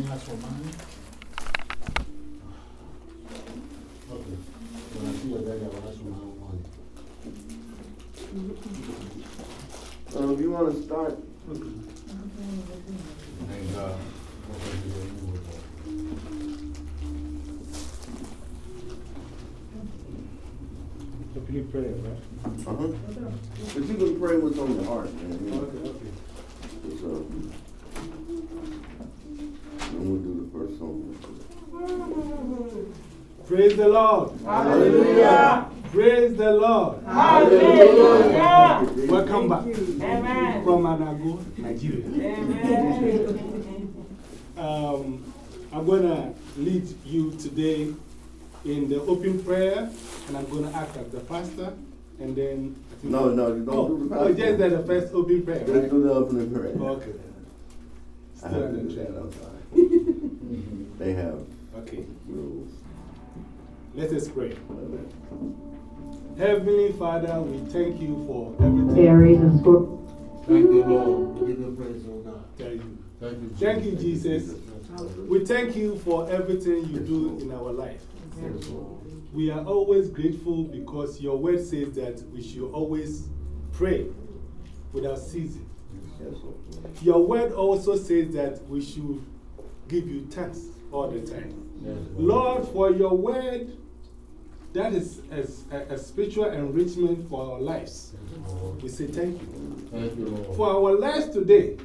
me ask for money? Okay. When I see your daddy, I will ask you my money. Um, if you want to start, Thank God. What was it that you were for? Opening prayer, right? uh huh. But you can pray what's on your heart, man. you know. Okay, okay. It's, uh, and we'll do the first song. Praise the Lord. Hallelujah. Praise the Lord. Hallelujah. Welcome back Amen. from Anago, Nigeria. Amen. Um, I'm going to lead you today in the open prayer, and I'm going to act as the pastor, and then. I think- No, no, you don't oh, do the Oh, just that the first open prayer, Just right? do the opening prayer. Okay. I Still have to under do that. I'm sorry. They have Okay, rules. Let us pray. Heavenly Father, we thank you for everything. berries and scorpions. Thank you, Lord. We give you praise, oh God. Thank you. Thank you, Thank you, Jesus. We thank you for everything you do in our life. We are always grateful because your word says that we should always pray without ceasing. Yes, Your word also says that we should give you thanks all the time. Lord, for your word, that is a, a, a spiritual enrichment for our lives. We say thank you. Thank you, Lord. For our lives today,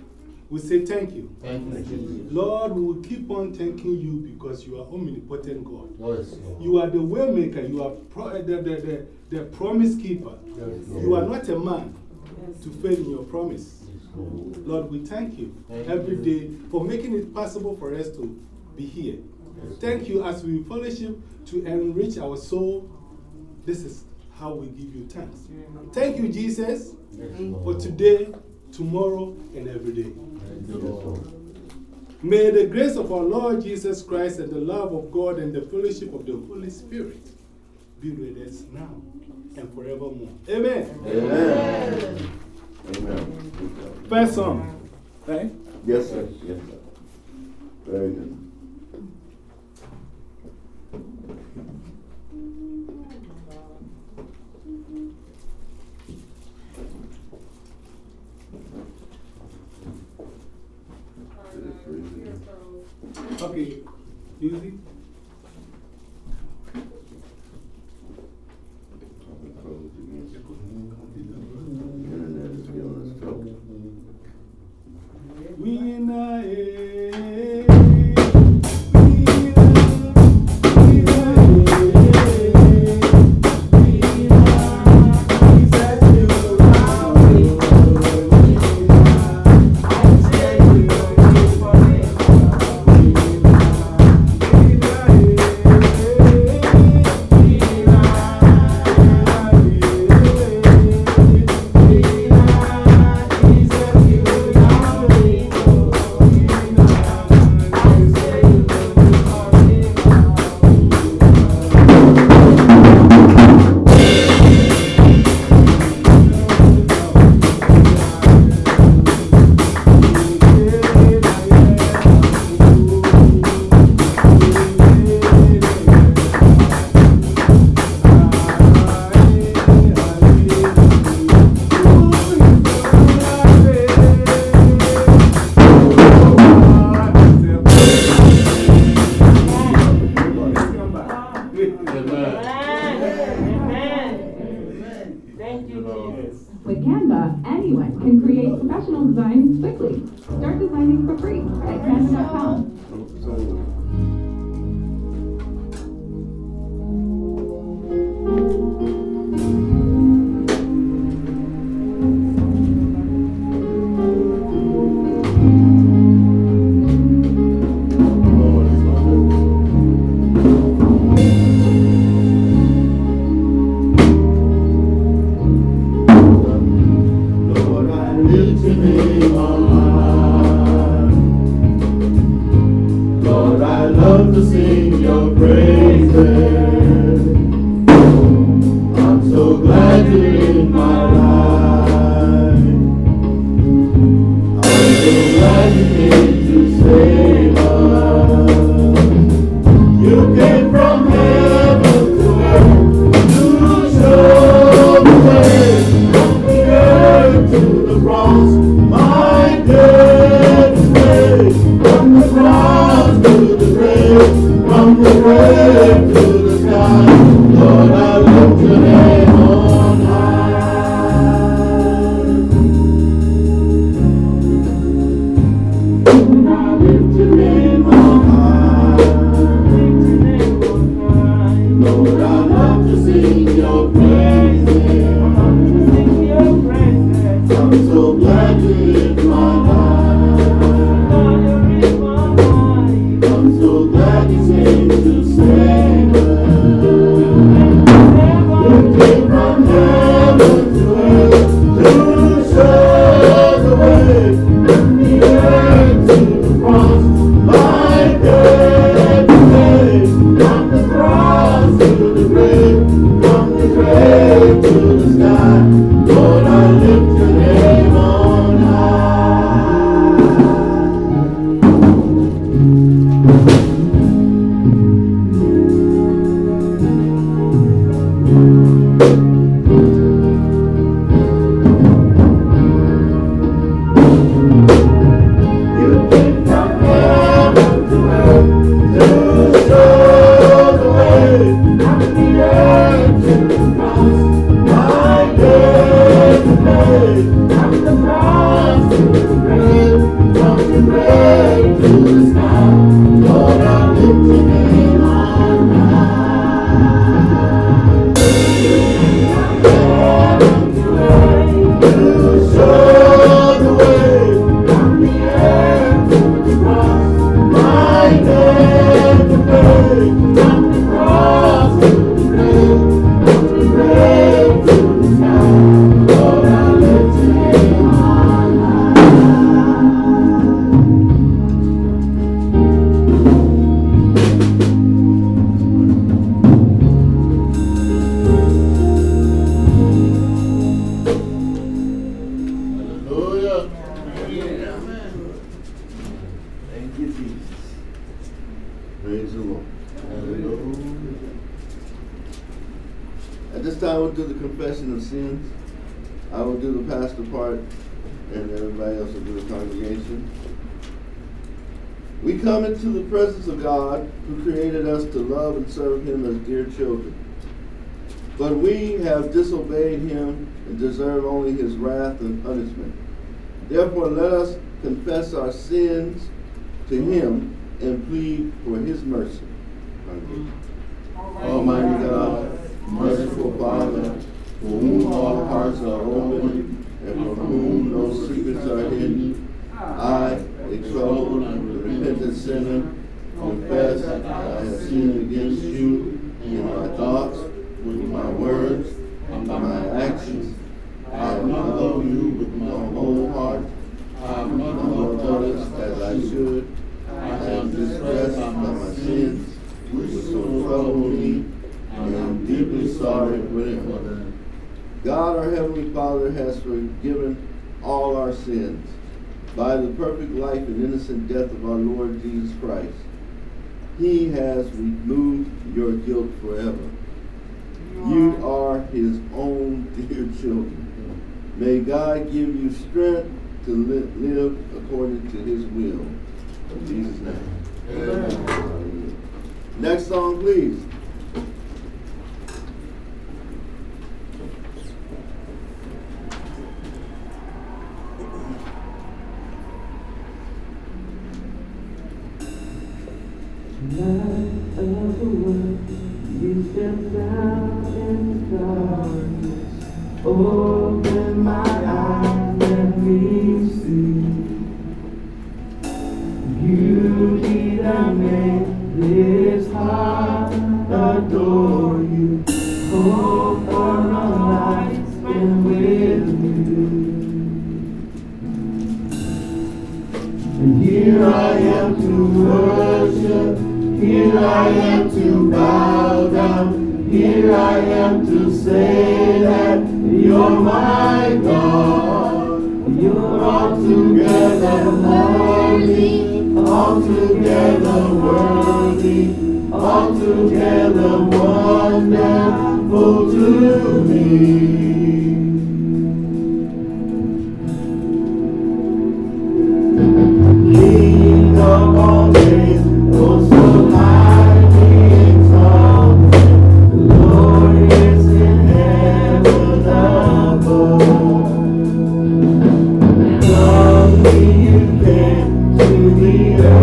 we say thank you. Thank you. Lord, we will keep on thanking you because you are omnipotent God. Yes. You are the way maker, you are pro the, the, the, the promise keeper. Yes, You are not a man to fail in your promise. Lord. Lord, we thank you Thank every you. day for making it possible for us to be here. Thank you as we fellowship to enrich our soul. This is how we give you thanks. Thank you, Jesus, for today, tomorrow, and every day. Thank you, Lord. May the grace of our Lord Jesus Christ and the love of God and the fellowship of the Holy Spirit be with us now and forevermore. Amen. Amen. Amen. First song, right? Yes, sir. Yes, sir. Very good. Okay. Music. be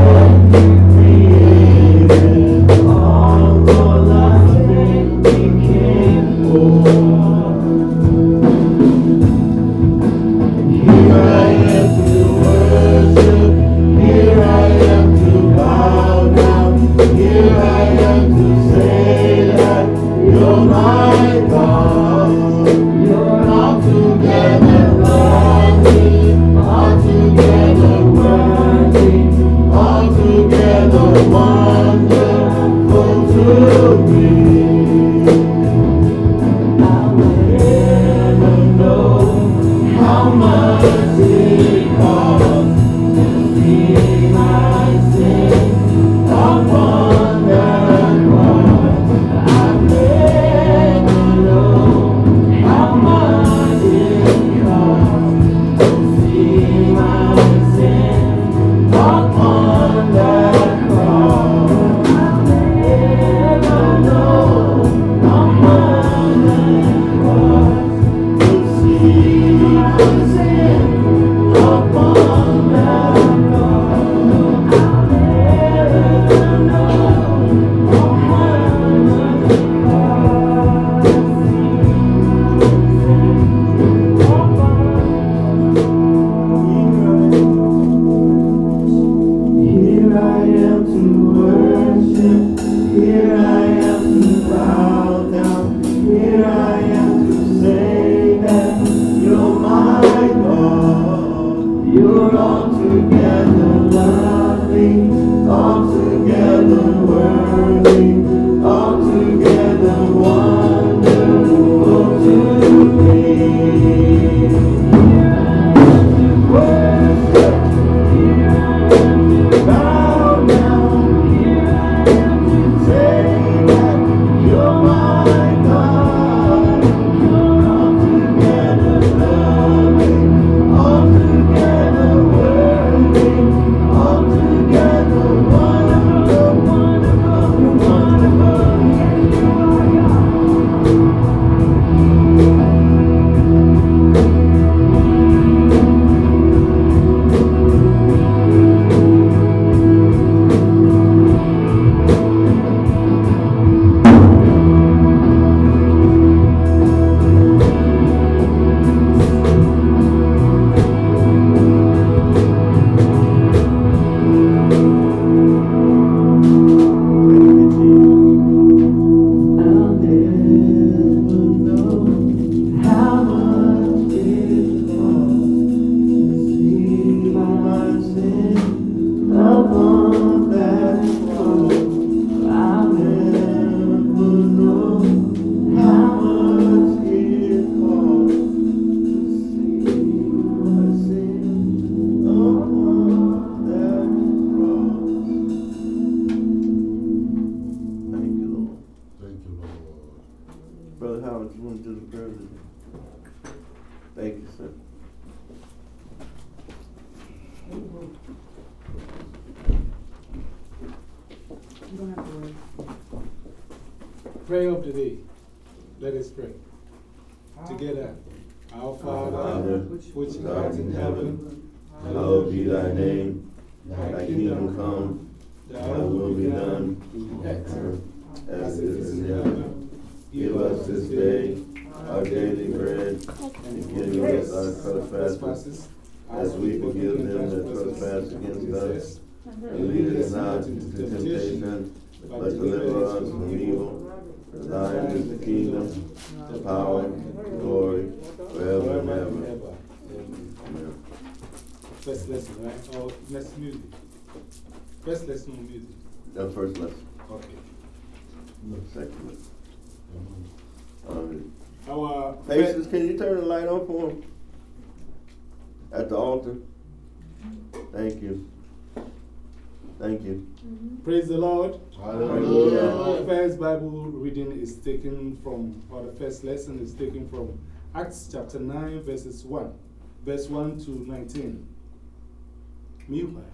Prayer of the day. Let us pray. Together. Our Father, which art in heaven, hallowed be thy name. Thy kingdom come, thy will be done earth as it is in heaven. Give us this day our daily bread, and forgive us our trespasses, as we forgive them that trespass against us. And lead us not into temptation, but deliver us from evil. Thine is the kingdom, the power, the glory, forever and ever. Amen. First lesson, right? Or next music? First lesson on music. The first lesson, Okay. second lesson. Mm-hmm. All right. Our Patience, can you turn the light on for him? At the altar? Thank you. Thank you. Mm-hmm. Praise the Lord. Hallelujah. Our first Bible reading is taken from, or the first lesson is taken from Acts chapter 9, verses 1, verse 1 to 19. Meanwhile,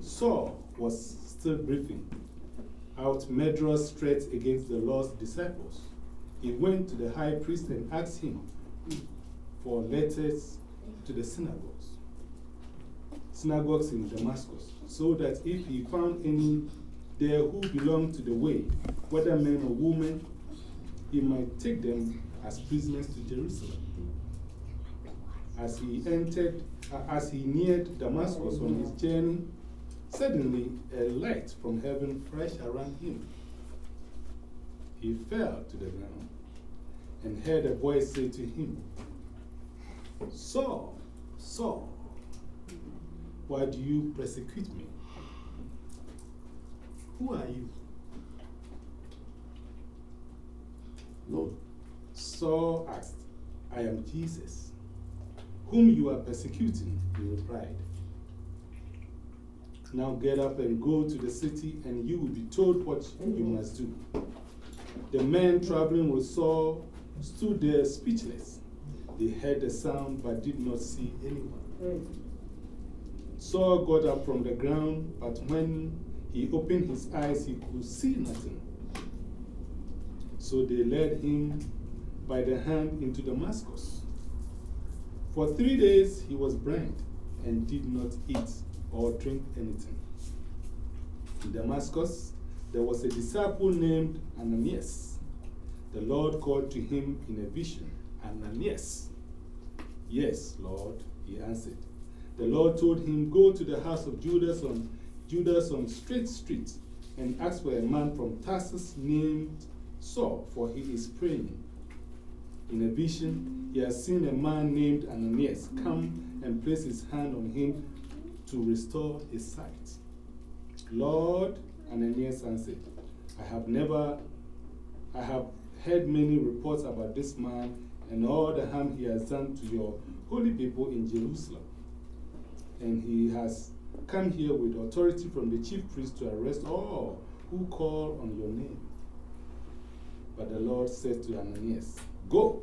Saul was still breathing out murderous threats against the Lord's disciples. He went to the high priest and asked him for letters to the synagogues, synagogues in Damascus, so that if he found any there who belonged to the way, whether men or women, he might take them as prisoners to Jerusalem. As he entered, uh, as he neared Damascus on his journey, Suddenly, a light from heaven flashed around him. He fell to the ground and heard a voice say to him, Saul, Saul, why do you persecute me? Who are you? Lord. Saul asked, I am Jesus, whom you are persecuting, he replied. Now get up and go to the city, and you will be told what you must do. The men traveling with Saul stood there speechless. They heard the sound but did not see anyone. Mm. Saul got up from the ground, but when he opened his eyes, he could see nothing. So they led him by the hand into Damascus. For three days he was blind and did not eat or drink anything. In Damascus, there was a disciple named Ananias. The Lord called to him in a vision, Ananias. Yes, Lord, he answered. The Lord told him, Go to the house of Judas on, Judas on Straight Street and ask for a man from Tarsus named Saul, for he is praying. In a vision, he has seen a man named Ananias come and place his hand on him to restore his sight. Lord, Ananias answered, I have never, I have heard many reports about this man and all the harm he has done to your holy people in Jerusalem. And he has come here with authority from the chief priest to arrest all who call on your name. But the Lord said to Ananias, Go.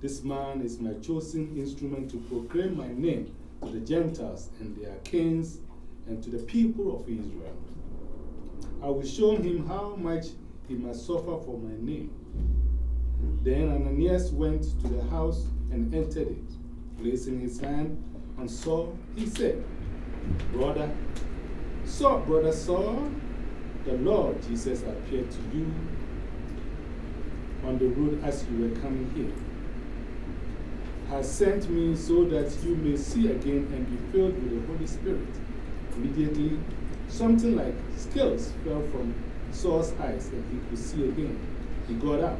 This man is my chosen instrument to proclaim my name to the Gentiles and their kings and to the people of Israel. I will show him how much he must suffer for my name. Then Ananias went to the house and entered it. Placing his hand on Saul, he said, Brother, Saul, brother Saul, the Lord Jesus appeared to you on the road as you were coming here. Has sent me so that you may see again and be filled with the Holy Spirit. Immediately, something like scales fell from Saul's eyes and he could see again. He got up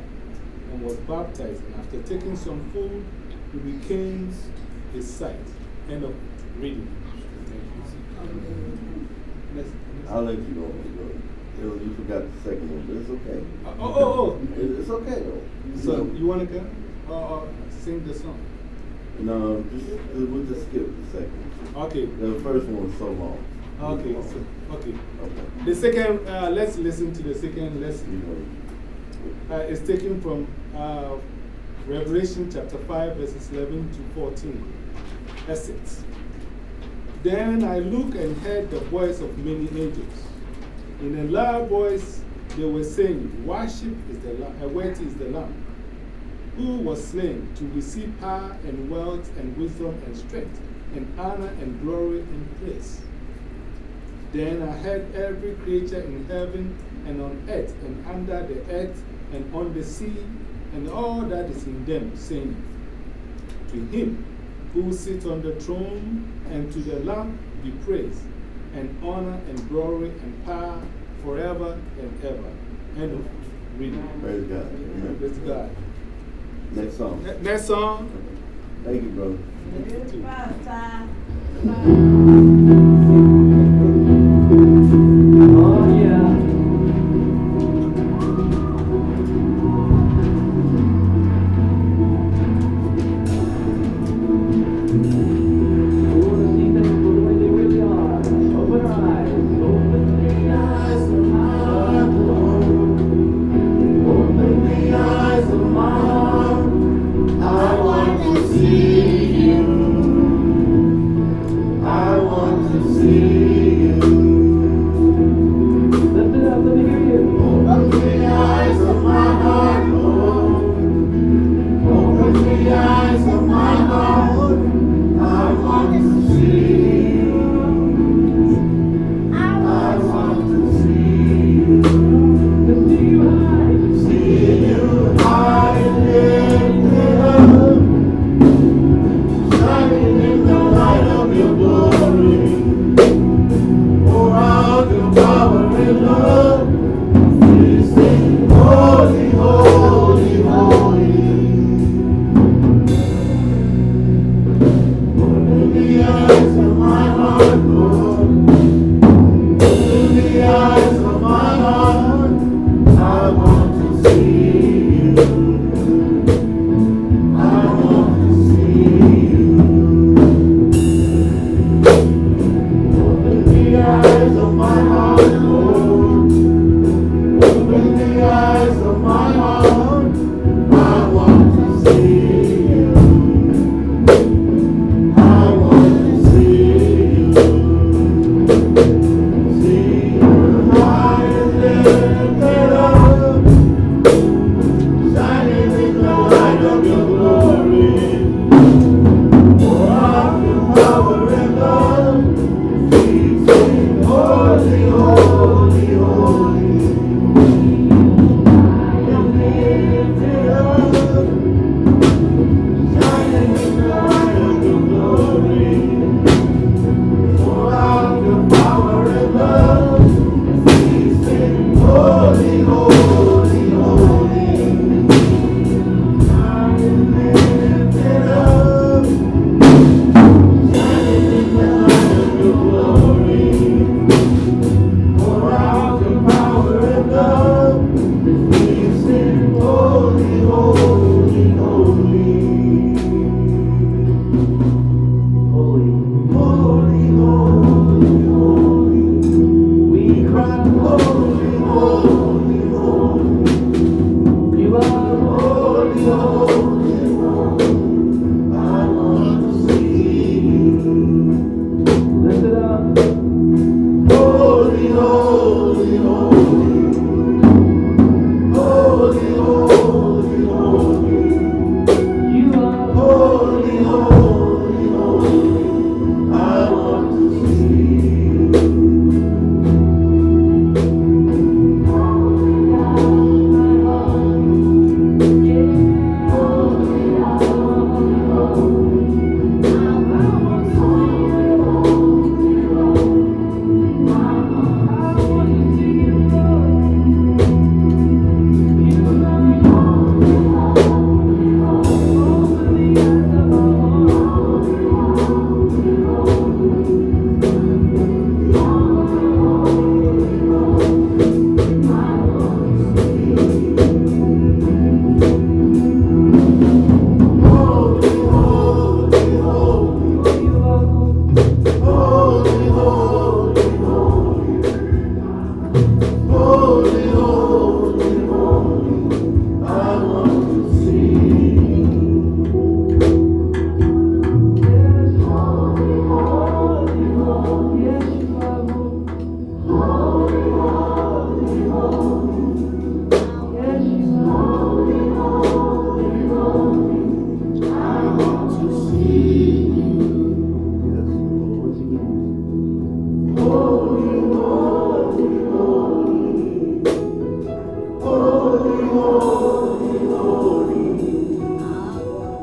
and was baptized, and after taking some food, he regained his sight. End of reading. Thank you. Next, next. I'll let you go. You, forgot the second one, but it's okay. Oh, oh, oh. It- It's okay though. So, you want to go? Or or sing the song? No, just, we'll just skip the second. Okay. The first one was so long. Okay. So, okay. Okay. The second, uh, let's listen to the second lesson. Uh, it's taken from uh, Revelation chapter 5, verses 11 to 14. Essence. Then I looked and heard the voice of many angels. In a loud voice, they were saying, Worship is the Lamb, uh, worthy is the Lamb, who was slain to receive power and wealth and wisdom and strength and honor and glory and praise. Then I heard every creature in heaven and on earth and under the earth and on the sea and all that is in them, saying, To him who sits on the throne and to the Lamb be praise, and honor and glory and power forever and ever. End of reading. praise God. Amen. Praise God. Next song. Ne- Next song. Thank you, brother.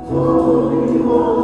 Chair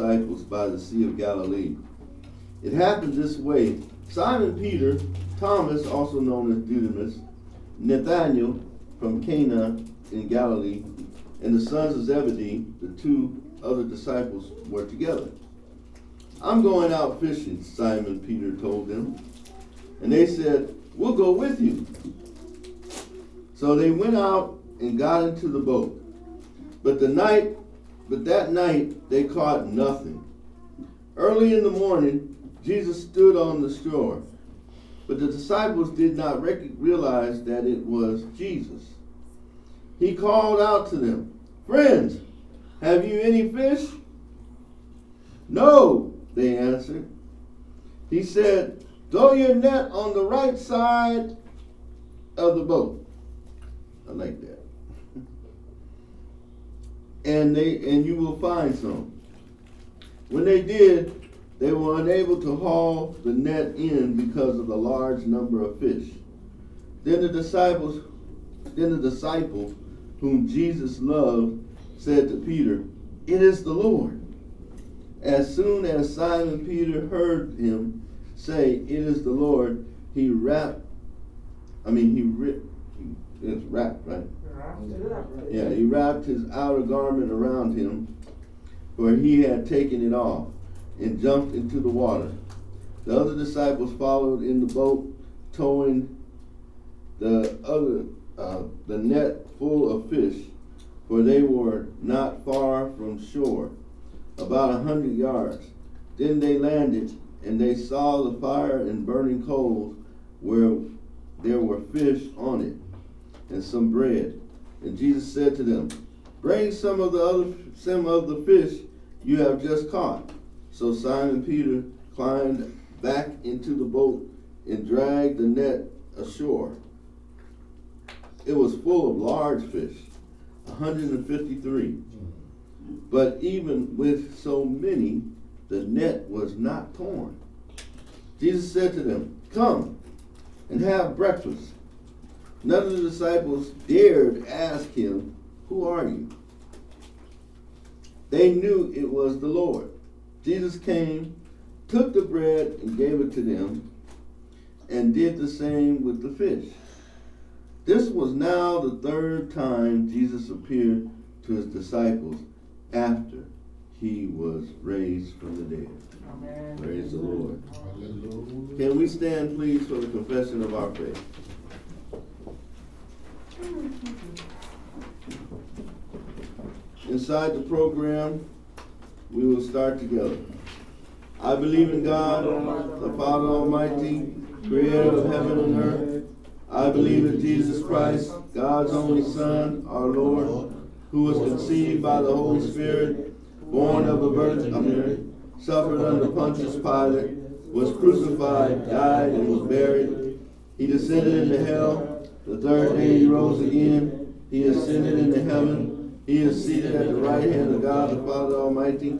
disciples by the Sea of Galilee. It happened this way Simon Peter, Thomas, also known as Didymus, Nathanael from Cana in Galilee, and the sons of Zebedee, the two other disciples, were together. I'm going out fishing, Simon Peter told them. And they said, We'll go with you. So they went out and got into the boat, But the night, but that night they caught nothing. Early in the morning, Jesus stood on the shore, but the disciples did not realize that it was Jesus. He called out to them, Friends, have you any fish? No, they answered. He said, Throw your net on the right side of the boat. I like that. And they and you will find some. When they did, they were unable to haul the net in because of the large number of fish. Then the disciples then the disciple whom Jesus loved said to Peter, It is the Lord. As soon as Simon Peter heard him say, It is the Lord, he wrapped, I mean, he ripped, it's wrapped, right? Yeah, he wrapped his outer garment around him, for he had taken it off, and jumped into the water. The other disciples followed in the boat, towing the other uh, the net full of fish, for they were not far from shore, about a hundred yards. Then they landed, and they saw the fire and burning coals, where there were fish on it, and some bread. And Jesus said to them, Bring some of the other some of the fish you have just caught. So Simon Peter climbed back into the boat and dragged the net ashore. It was full of large fish, 153. But even with so many, the net was not torn. Jesus said to them, Come and have breakfast. None of the disciples dared ask him, Who are you? They knew it was the Lord. Jesus came, took the bread, and gave it to them, and did the same with the fish. This was now the third time Jesus appeared to his disciples after he was raised from the dead. Amen. Praise the Lord. Can we stand, please, for the confession of our faith? Inside the program, we will start together. I believe in God, the Father Almighty, creator of heaven and earth. I believe in Jesus Christ, God's only Son, our Lord, who was conceived by the Holy Spirit, born of a virgin Mary, suffered under Pontius Pilate, was crucified, died, and was buried. He descended into hell. The third day he rose again. He ascended into heaven. He is seated at the right hand of God the Father Almighty.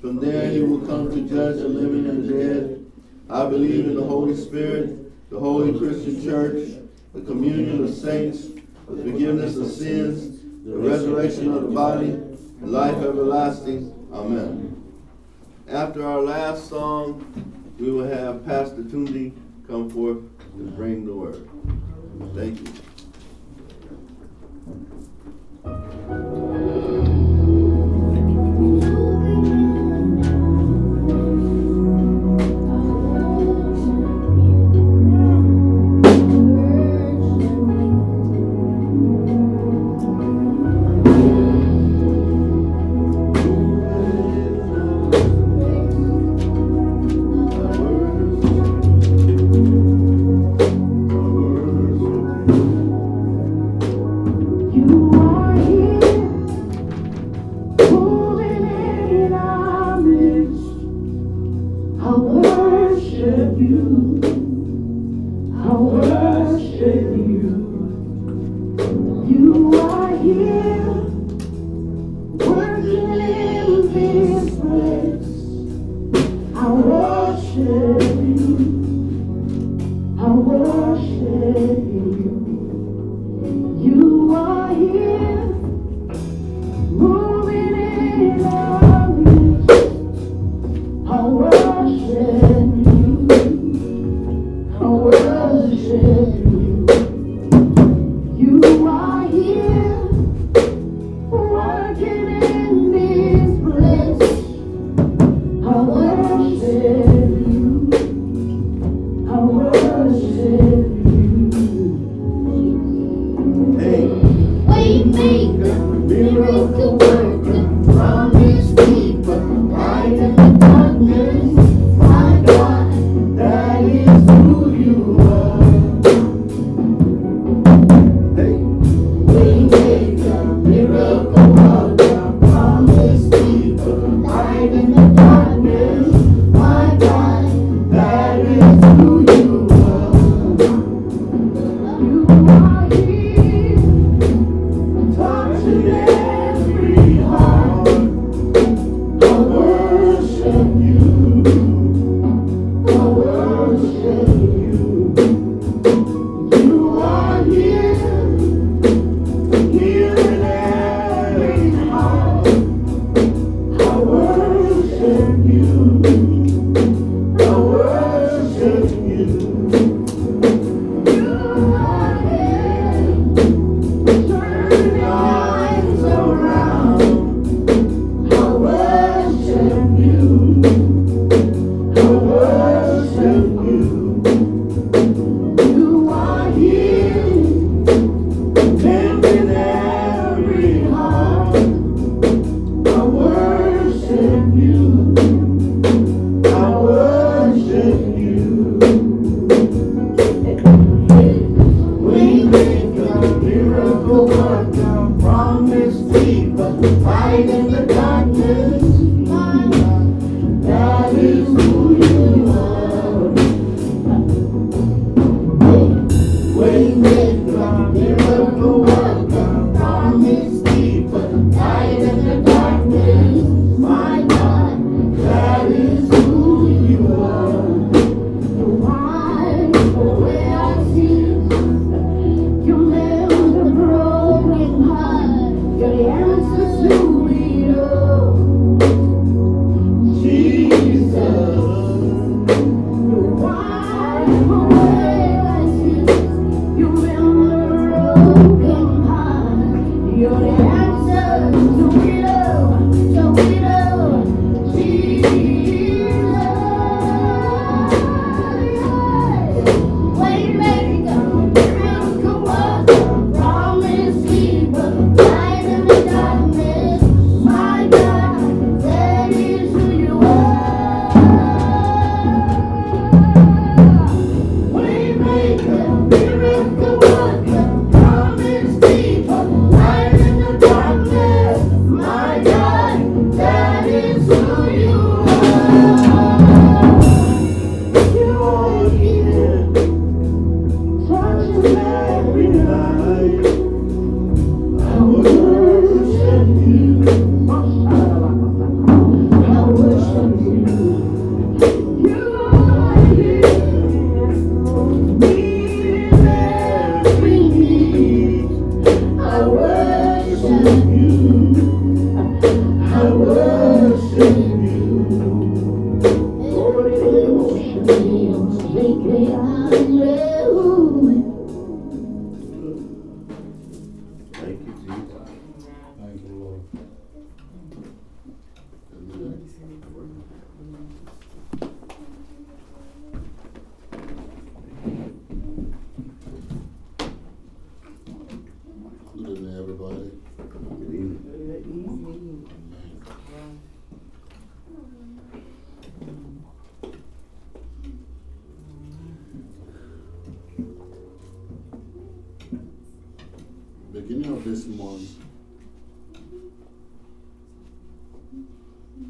From there he will come to judge the living and the dead. I believe in the Holy Spirit, the holy Christian church, the communion of saints, the forgiveness of sins, the resurrection of the body, and life everlasting. Amen. After our last song, we will have Pastor Tunde come forth and bring the word. Thank you.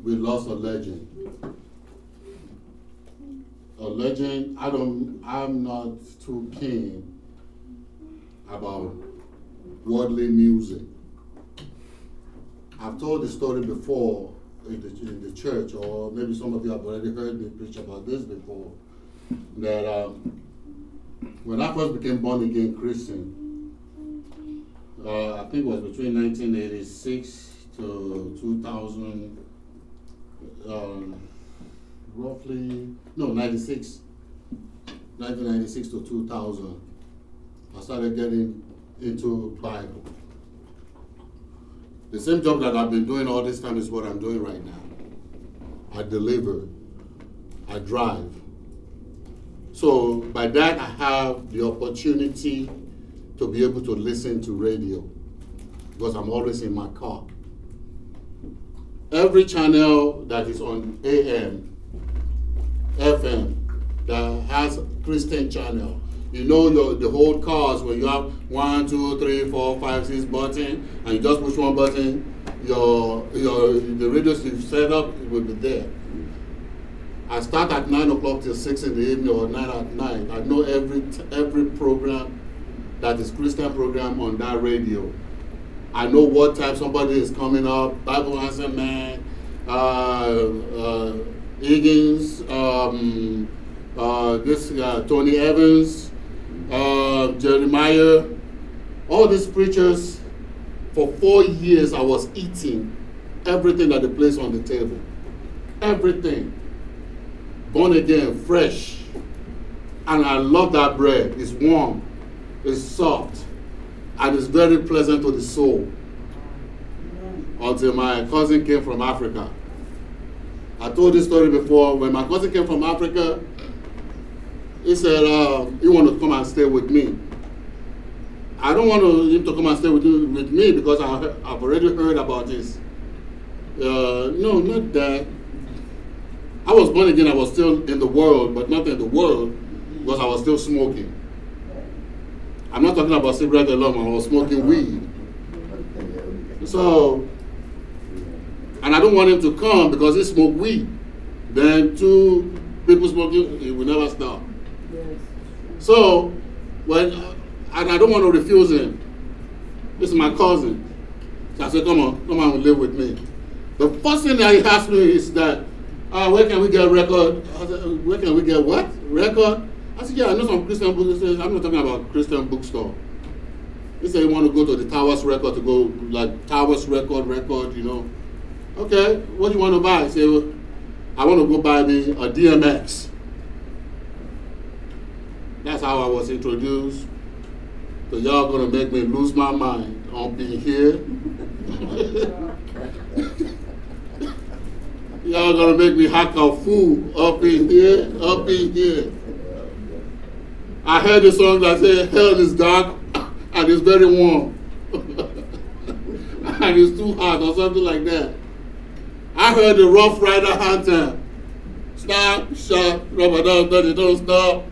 we lost a legend. A legend, I don't, I'm not too keen about worldly music. I've told the story before in the, in the church, or maybe some of you have already heard me preach about this before, that um, when I first became born again Christian, uh, I think it was between 1986 to 2000 um, roughly, no, 96, 1996 to 2000, I started getting into Bible. The same job that I've been doing all this time is what I'm doing right now. I deliver, I drive. So by that, I have the opportunity to be able to listen to radio because I'm always in my car. Every channel that is on AM, FM, that has Christian channel, you know your, the whole cars where you have one, two, three, four, five, six button, and you just push one button, your your the radios you set up it will be there. I start at nine o'clock till six in the evening or nine at night. I know every every program that is Christian program on that radio. I know what time somebody is coming up. Bible Answer Man, uh, uh, Higgins, um, uh, this Tony Evans, uh, Jeremiah, all these preachers. For four years, I was eating everything that they placed on the table. Everything. Born again, fresh. And I love that bread. It's warm, it's soft, and it's very pleasant to the soul. Until my cousin came from Africa. I told this story before. When my cousin came from Africa, he said uh, he to come and stay with me. I don't want him to come and stay with, you- with me because I, I've already heard about this. Uh, no, not that. I was born again, I was still in the world, but not in the world because I was still smoking. I'm not talking about cigarette alone, was smoking weed. So, and I don't want him to come because he smoked weed. Then two people smoking, he will never stop. So, when, and I don't want to refuse him. This is my cousin. So I said, come on, come on, live with me. The first thing that he asked me is that, uh, where can we get record? I said, "Uh, where can we get what? Record? I said, yeah, I know some Christian books. He said, I'm not talking about Christian bookstore. He said he want to go to the Towers record to go, like, Towers record, record, you know. Okay, what do you want to buy? He said, well, I want to go buy me a DMX. That's how I was introduced. So y'all gonna make me lose my mind on being here. y'all gonna make me hack a fool up in here, up in here. I heard a song that said hell is dark and it's very warm. and it's too hot or something like that. I heard the Rough Rider anthem. Stop, shut, rubber dub, dub, don't stop.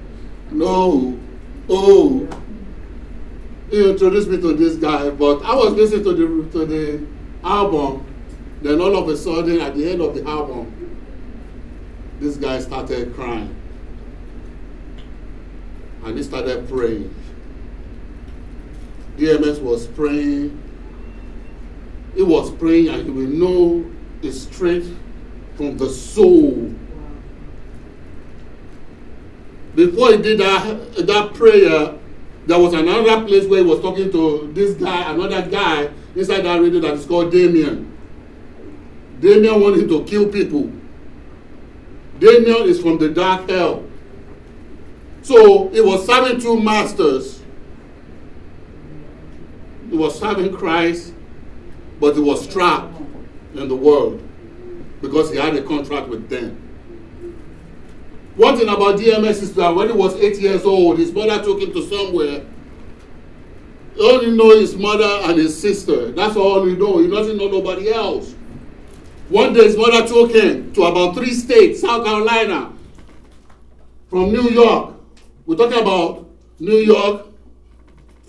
No. Oh. He introduced me to this guy, but I was listening to the to the album. Then all of a sudden, at the end of the album, this guy started crying. And he started praying. DMX was praying. He was praying, and he will know it's straight from the soul. Before he did that, that prayer, there was another place where he was talking to this guy, another guy inside that radio that is called Damien. Damien wanted to kill people. Damien is from the dark hell. So he was serving two masters. He was serving Christ, but he was trapped in the world because he had a contract with them. One thing about DMX is that when he was eight years old, his mother took him to somewhere. He only know his mother and his sister. That's all he know. He doesn't know nobody else. One day his mother took him to about three states, South Carolina, from New York. We're talking about New York,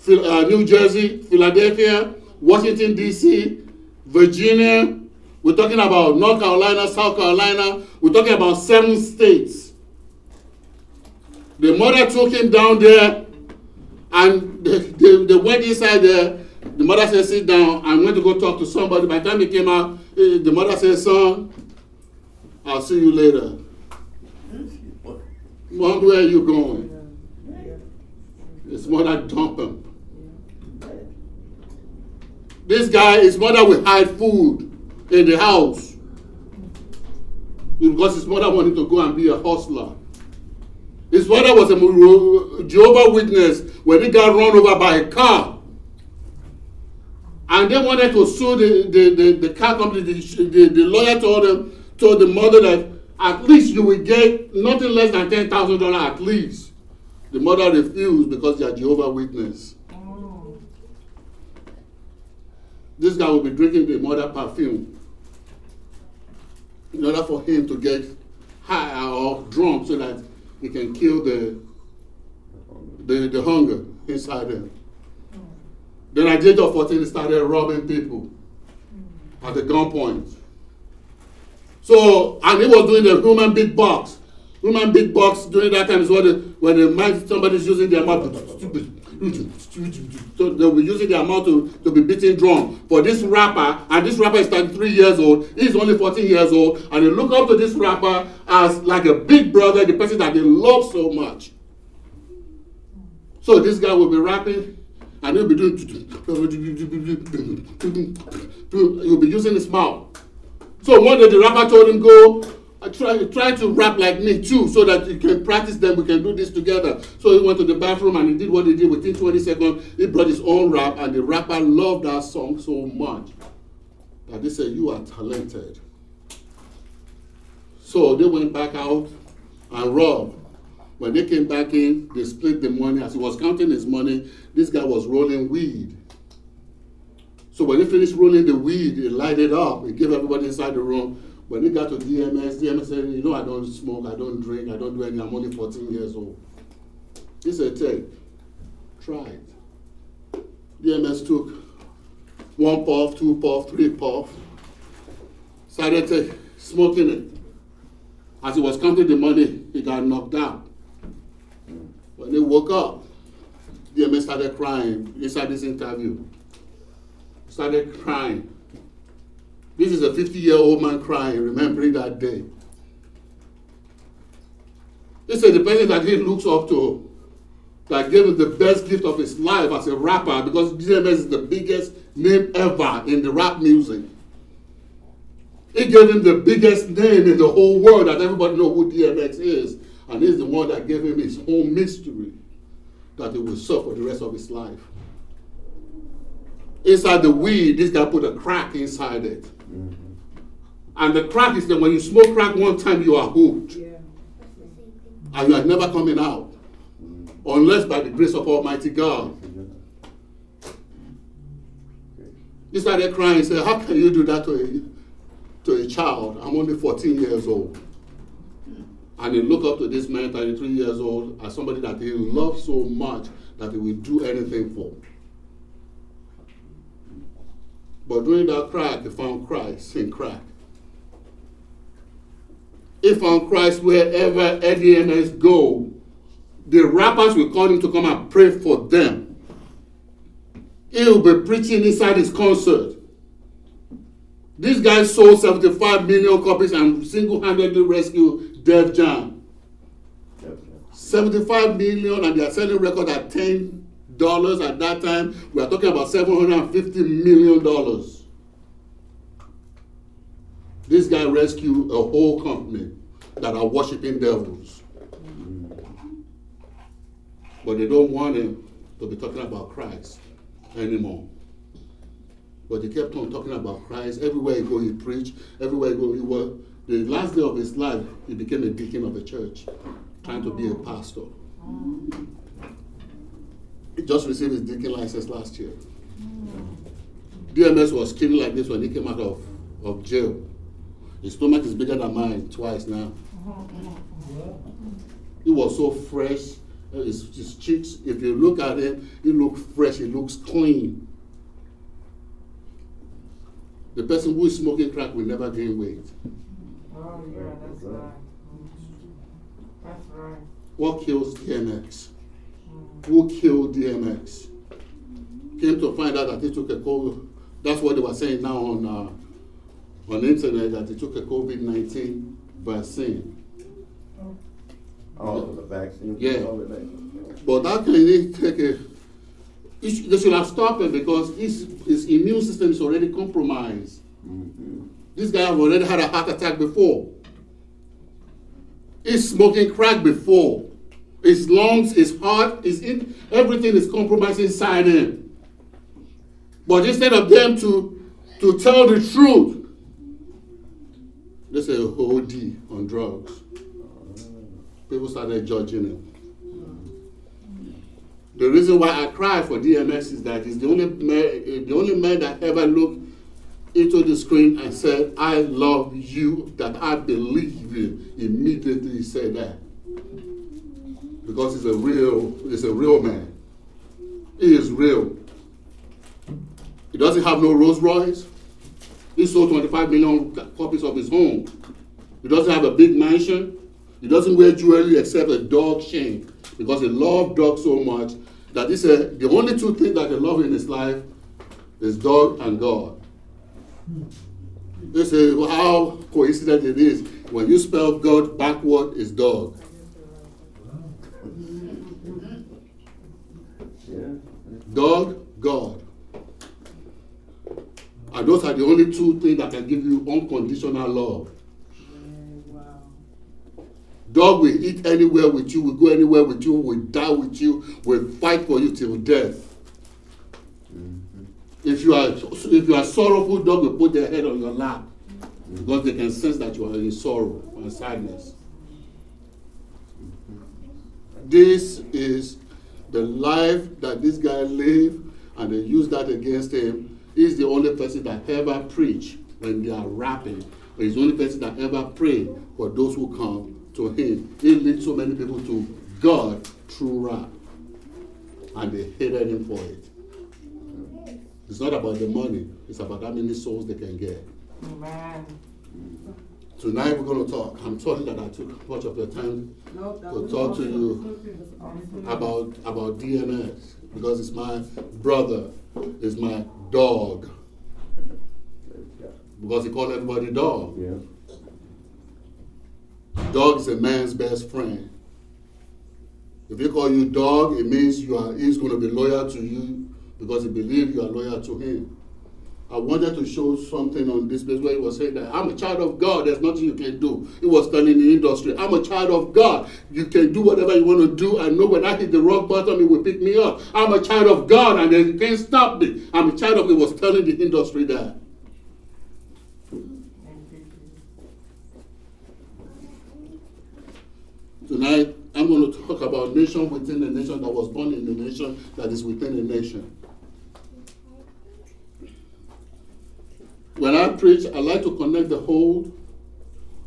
uh, New Jersey, Philadelphia, Washington, D.C., Virginia. We're talking about North Carolina, South Carolina. We're talking about seven states. The mother took him down there and they, they, they went inside there. The mother said, Sit down. I went to go talk to somebody. By the time he came out, eh, the mother said, Son, I'll see you later. Mom, where are you going? His mother dumped him. This guy, his mother will hide food in the house because his mother wanted to go and be a hustler. His father was a Jehovah Witness when he got run over by a car. And they wanted to sue the, the, the, the car company. The, the, the lawyer told them, told the mother that at least you will get nothing less than ten thousand dollars at least. The mother refused because they are Jehovah Witness. this guy will be drinking the mother perfume in order for him to get high or drunk so that he can kill the the, the hunger inside him. Then at the age of 14, he started robbing people at the gunpoint. So, and he was doing the human beatbox. Human beatbox during that time is what when the mic, somebody's using their mouth. So they'll be using their mouth to, to be beating drum. For this rapper, and this rapper is 33 years old, he's only 14 years old, and they look up to this rapper as like a big brother, the person that they love so much. So this guy will be rapping and he'll be doing he'll be using his mouth. So one day the rapper told him, Go I try, try to rap like me too, so that you can practice them, we can do this together. So he went to the bathroom and he did what he did within 20 seconds. He brought his own rap, and the rapper loved that song so much that they said, You are talented. So they went back out and robbed. When they came back in, they split the money. As he was counting his money, this guy was rolling weed. So when he finished rolling the weed, he lighted up. He gave everybody inside the room. When he got to DMX, DMX said, You know, I don't smoke, I don't drink, I don't do anything. I'm only 14 years old. He said, Take, try it. DMX took one puff, two puff, three puff, started take, smoking it. As he was counting the money, he got knocked out. When he woke up, DMX started crying inside this interview. Started crying. This is a 50 year old man crying, remembering that day. Said the person that he looks up to, that gave him the best gift of his life as a rapper, because DMX is the biggest name ever in the rap music. He gave him the biggest name in the whole world that everybody know who DMX is. And he's the one that gave him his own mystery that he will suffer the rest of his life. Inside the weed, this guy put a crack inside it. And the crack is that when you smoke crack one time, you are hooked. And you are never coming out. Unless by the grace of Almighty God. He started crying and said, How can you do that to a, to a child? I'm only 14 years old. And he looked up to this man, 33 years old, as somebody that he loved so much that he would do anything for. But during that crack, he found Christ in crack. He found Christ wherever LDNS go. The rappers will call him to come and pray for them. He will be preaching inside his concert. This guy sold 75 million copies and single-handedly rescued Def Jam. 75 million and they are selling record at 10 dollars at that time. We are talking about 750 million dollars. This guy rescued a whole company that are worshiping devils. But they don't want him to be talking about Christ anymore. But he kept on talking about Christ. Everywhere he go, he preached. Everywhere he go, he was. The last day of his life, he became a deacon of a church, trying to be a pastor. He just received his deacon license last year. DMX was skinny like this when he came out of, of jail. His stomach is bigger than mine twice now. He was so fresh. Uh, His, his cheeks, if you look at him, he looks fresh, he looks clean. The person who is smoking crack will never gain weight. Oh, yeah, that's right. That's right. What kills DMX? Who killed DMX? Came to find out that he took a COVID. That's what they were saying now on uh, on the internet that he took a COVID nineteen vaccine. Oh, the vaccine. Yeah. But can he take a? he should- They should have stopped him because his his immune system is already compromised. Mhm. This guy have already had a heart attack before. He's smoking crack before. His lungs, his heart, his in, everything is compromised inside him. But instead of them to, to tell the truth, they say OD on drugs. People started judging him. The reason why I cry for DMX is that he's the only man, the only man that ever looked into the screen and said, I love you, that I believe you. Immediately he said that. Because he's a real, he's a real man. He is real. He doesn't have no Rolls Royce. He sold 25 million copies of his home. He doesn't have a big mansion. He doesn't wear jewelry except a dog chain because he loved dogs so much that he said the only two things that he loved in his life is dog and God. They say well, how coincident it is. When you spell God backward, it's dog. Yeah. Dog, God. And those are the only two things that can give you unconditional love. Dog will eat anywhere with you, will go anywhere with you, will die with you, will fight for you till death. If you are if you are sorrowful, dog will put their head on your lap because they can sense that you are in sorrow and sadness. This is the life that this guy lived, and they use that against him. He's the only person that ever preached when they are rapping. But he's the only person that ever prayed for those who come to him. He leads so many people to God through rap. And they hated him for it. It's not about the money, it's about how many souls they can get. Amen. Tonight we're going to talk. I'm sorry that I took much of your time to talk to you about about DMX because it's my brother, it's my dog. Because he called everybody dog. Yeah. Dog is a man's best friend. If he call you dog, it means you are he's going to be loyal to you because he believes you are loyal to him. I wanted to show something on this place where he was saying that I'm a child of God, there's nothing you can do. He was telling the industry, I'm a child of God. You can do whatever you want to do. I know when I hit the rock bottom, it will pick me up. I'm a child of God and you can't stop me. I'm a child of He was telling the industry that. Tonight, I'm going to talk about nation within the nation that was born in the nation that is within the nation. When I preach, I like to connect the old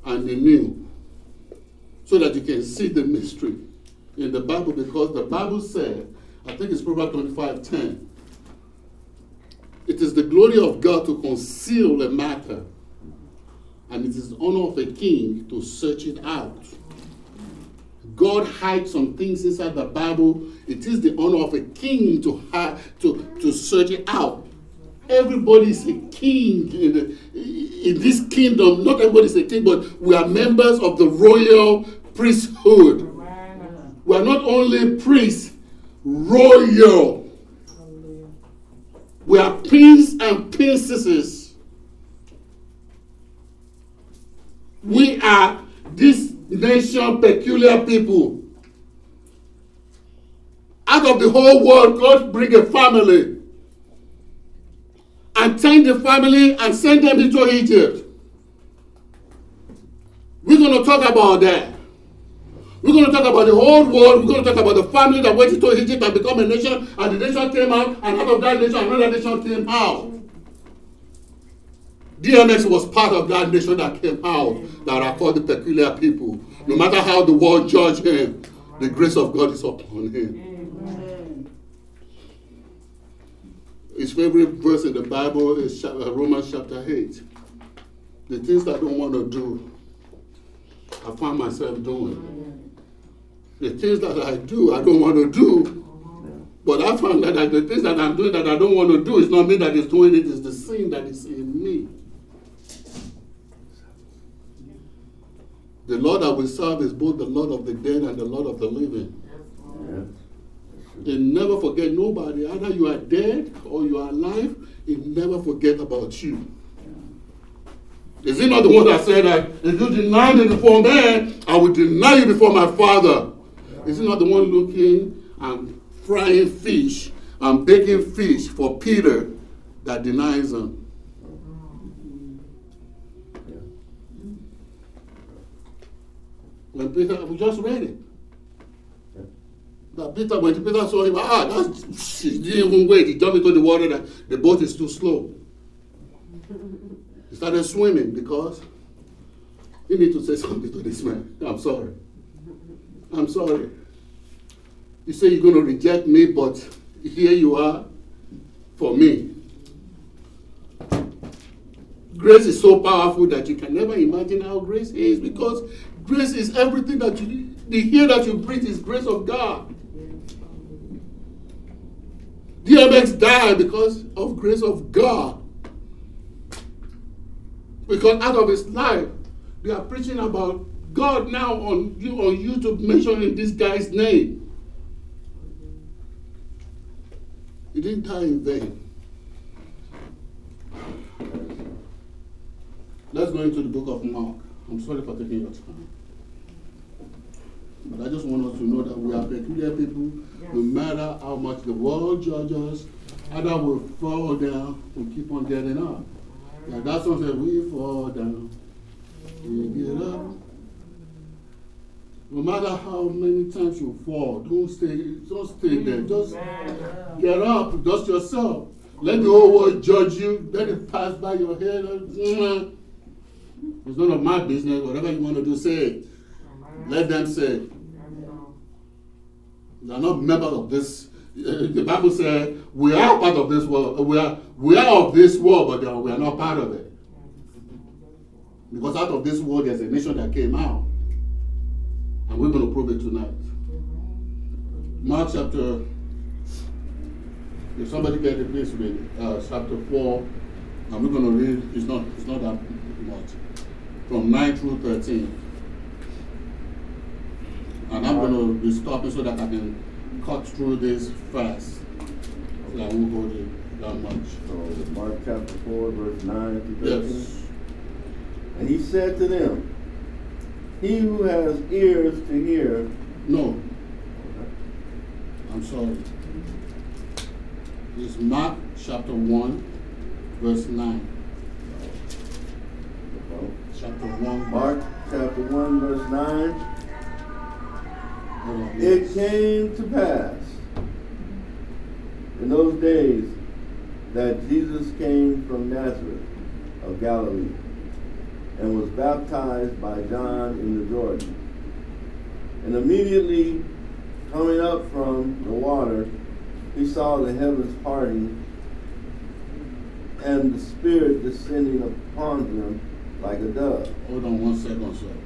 and the new so that you can see the mystery in the Bible because the Bible said, I think it's Proverbs 25 10. It is the glory of God to conceal a matter, and it is the honor of a king to search it out. God hides some things inside the Bible. It is the honor of a king to hide, to, to search it out. Everybody is a king in, the, in this kingdom. Not everybody is a king, but we are members of the royal priesthood. We are not only priests, royal. We are princes and princesses. We are this nation peculiar people. Out of the whole world, God bring a family and take the family and send them into Egypt. We're going to talk about that. We're going to talk about the whole world. We're going to talk about the family that went into Egypt and become a nation, and the nation came out, and out of that nation, another nation came out. DMX was part of that nation that came out that are called the peculiar people. No matter how the world judge him, the grace of God is upon him. Amen. His favorite verse in the Bible is uh, Romans chapter 8. The things I don't want to do, I find myself doing. The things that I do, I don't want to do. But I found that, that the things that I'm doing that I don't want to do, it's not me that is doing it, it's the sin that is in me. The Lord I will serve is both the Lord of the dead and the Lord of the living. Yeah. He never forget nobody. Either you are dead or you are alive, he never forget about you. Is he not the one that said that if you deny me before man, I will deny you before my father? Is he not the one looking and frying fish and baking fish for Peter that denies him? When Peter, we just read it. The Peter, when Peter saw him, ah, that's, he didn't even wait. He jumped into the water. That the boat is too slow. He started swimming because you need to say something to this man. I'm sorry. I'm sorry. You say you're going to reject me, but here you are for me. Grace is so powerful that you can never imagine how grace is because grace is everything that you, the that you breathe is grace of God. DMX died because of grace of God. Because out of his life, they are preaching about God now on you on YouTube mentioning this guy's name. He didn't die in vain. Let's go into the book of Mark. I'm sorry for taking your time. But I just want us to know that we are peculiar people. No matter how much the world judges, either we fall down, we keep on getting up. Like that song says, we fall down, we get up. No matter how many times you fall, don't stay, don't stay there. Just get up, dust yourself. Let the whole world judge you. Let it pass by your head. It's none of my business. Whatever you want to do, say it. Let them say. They are not members of this. uh, The Bible says we are part of this world. We are we are of this world, but we are not part of it. Because out of this world, there's a nation that came out, and we're going to prove it tonight. Mark chapter. If somebody get it, please read uh, chapter four, and we're going to read. It's not. It's not that much. From nine through thirteen. And I'm going to be stopping so that I can cut through this fast. So I won't hold it that much. So Mark chapter 4, verse 9 to 13. Yes. And he said to them, He who has ears to hear. No. I'm sorry. It's Mark chapter 1, verse 9. Chapter 1. Mark chapter 1, verse 9. It came to pass in those days that Jesus came from Nazareth of Galilee and was baptized by John in the Jordan. And immediately coming up from the water, he saw the heavens parting and the Spirit descending upon him like a dove. Hold on one second, sir.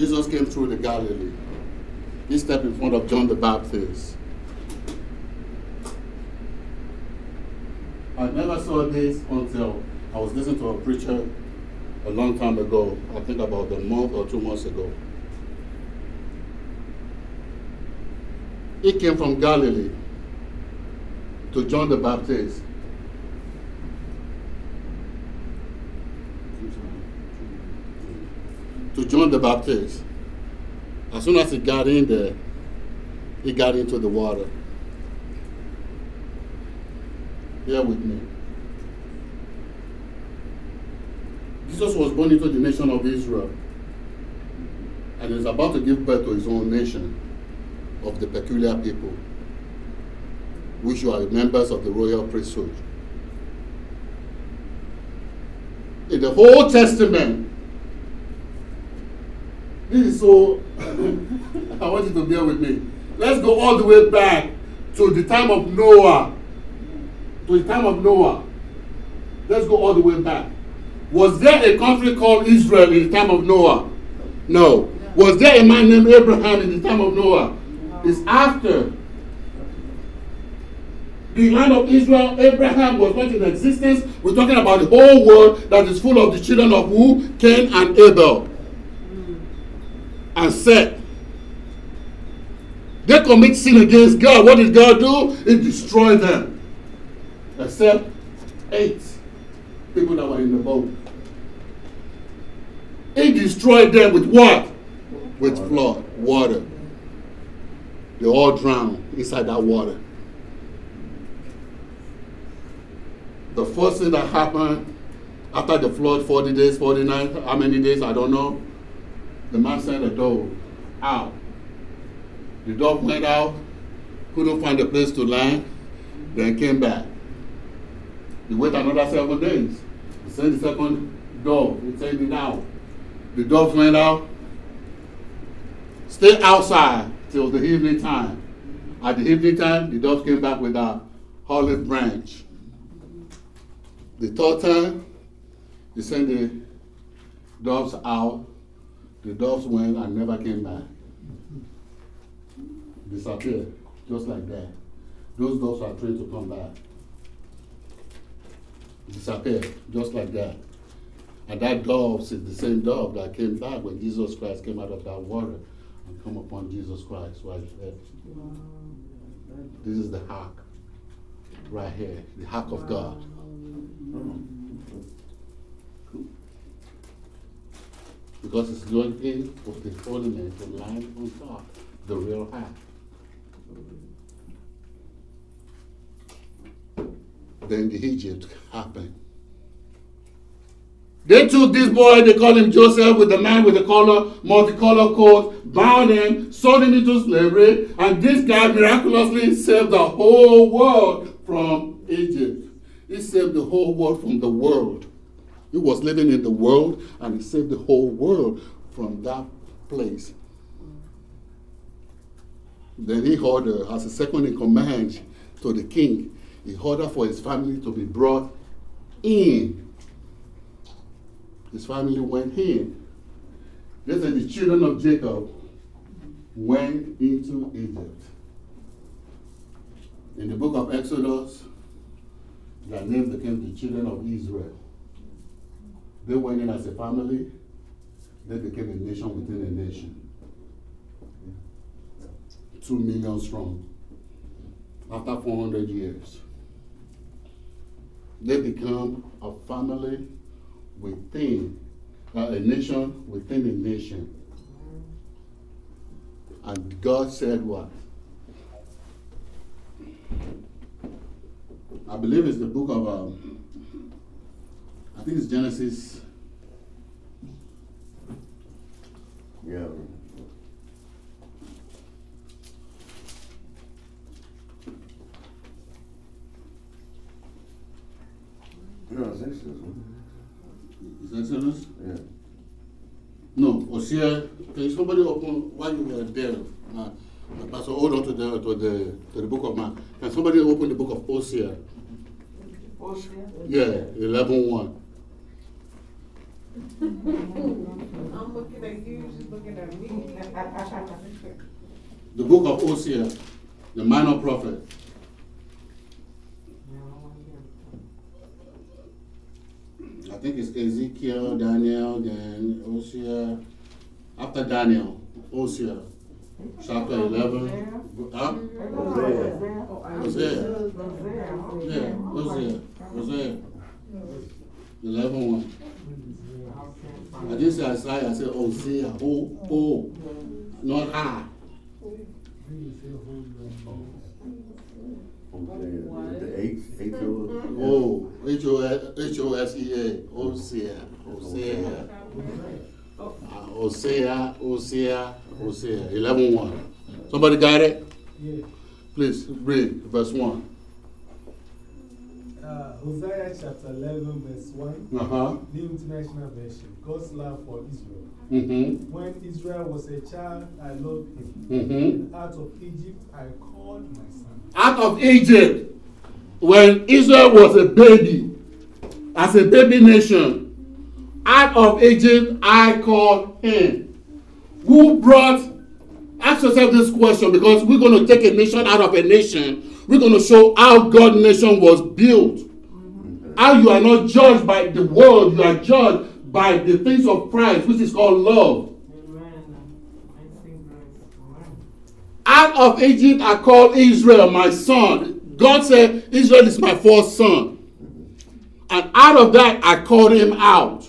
Jesus came through the Galilee. He stepped in front of John the Baptist. I never saw this until I was listening to a preacher a long time ago, I think about a month or two months ago. He came from Galilee to John the Baptist. To John the Baptist. As soon as he got in there, he got into the water. Bear with me. Jesus was born into the nation of Israel and is about to give birth to his own nation of the peculiar people, which are members of the royal priesthood. In the whole Testament, this is so. I want you to bear with me. Let's go all the way back to the time of Noah. To the time of Noah. Let's go all the way back. Was there a country called Israel in the time of Noah? No. Was there a man named Abraham in the time of Noah? It's after. The land of Israel, Abraham was not in existence. We're talking about the whole world that is full of the children of who? Cain and Abel. And said, They commit sin against God. What did God do? He destroyed them. Except eight people that were in the boat. He destroyed them with what? With flood, water. They all drowned inside that water. The first thing that happened after the flood, 40 days, 49, how many days, I don't know. The man sent a dove out. The dove went out, couldn't find a place to land, then came back. He waited another seven days. He sent the second dove, he sent it out. The dove went out, stay outside till the evening time. At the evening time, the dove came back with a olive branch. The third time, sent the doves out. The doves went and never came back. Disappeared, just like that. Those doves are trained to come back. Disappeared, just like that. And that dove is the same dove that came back when Jesus Christ came out of that water and come upon Jesus Christ right there. This is the ark right here, the ark of God. Because it's going in with the ornament to line on top, the real ark. Then the Egypt happened. They took this boy, they call him Joseph, with the man with the color, multicolored coat, bound him, sold him into slavery, and this guy miraculously saved the whole world from Egypt. He saved the whole world from the world. He was living in the world, and he saved the whole world from that place. Then he ordered, as a second in command to the king, he ordered for his family to be brought in his family went in. They said the children of Jacob went into Egypt. In the book of Exodus, their name became the children of Israel. They went in as a family, they became a nation within a nation. Two million strong. After 400 years, they become a family within uh, a nation within a nation. And God said what? I believe it's the book of, um, I think it's Genesis. Yeah. No, it's Exodus. Is Exodus? Yeah. No, Hosea. Can somebody open while you were there? Uh, Pastor, hold on to the to the to the book of Mark. Can somebody open the book of Hosea? Yeah, eleven one. I'm looking at you, she's looking at me. The book of Hosea, the minor prophet. I think it's Ezekiel, Daniel, then Hosea. After Daniel, Hosea, chapter 11. Huh? Hosea. Yeah, Hosea. Hosea. 11 1. I didn't say Isaiah, I said Hosea. Oh, oh. Not I. The. Oh, H O H O S E A, Hosea, Hosea. Hosea, Hosea, Hosea, 11 1. Somebody got it? Yeah. Please read verse 1. Uh, Hosea chapter 11, verse 1, Uh huh. New International Version. God's love for Israel. Mm hmm. When Israel was a child, I loved him. Mm hmm. Out of Egypt, I called my son. Out of Egypt, when Israel was a baby, as a baby nation, out of Egypt I called him. Who brought, ask yourself this question because we're going to take a nation out of a nation. We're going to show how God nation was built. How you are not judged by the world, you are judged by the things of Christ, which is called love. Out of Egypt I called Israel my son. God said, Israel is my first son. And out of that I called him out.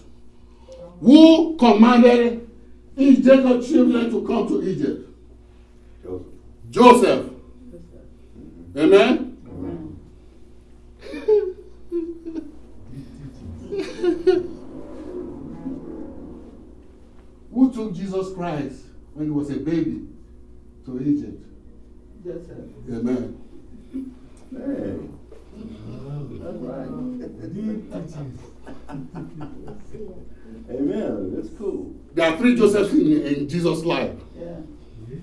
Who commanded Jacob's children to come to Egypt? Joseph. Joseph. Amen? Who took Jesus Christ when he was a baby to Egypt? Yes, sir. Amen. Hey. That's right. Deep teachings. Amen. That's cool. There are three Josephs in, in Jesus' life. Yeah. yeah.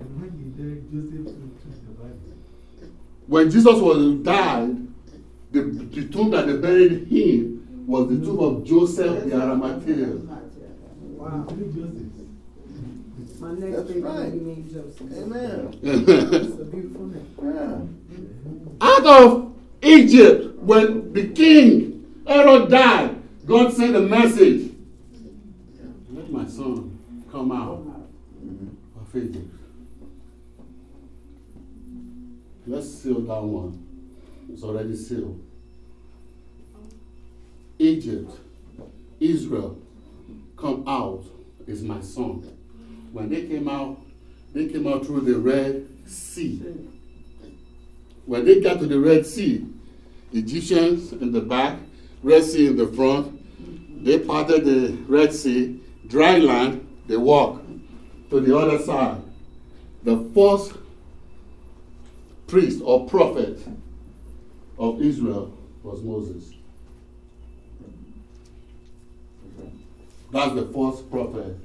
And when he died, Joseph when Jesus was died, the, the tomb that they buried him was the tomb of Joseph the Arimathean. Wow. My next That's baby right. Joseph. Amen. It's a beautiful name. Yeah. Out of Egypt, when the king Herod died, God sent a message. Let my son come out mm-hmm. of Egypt. Let's seal that one. It's already sealed. Egypt, Israel, come out is my son. When they came out, they came out through the Red Sea. When they got to the Red Sea, Egyptians in the back, Red Sea in the front, they parted the Red Sea, dry land, they walk to the other side. The first priest or prophet of Israel was Moses. That's the first prophet.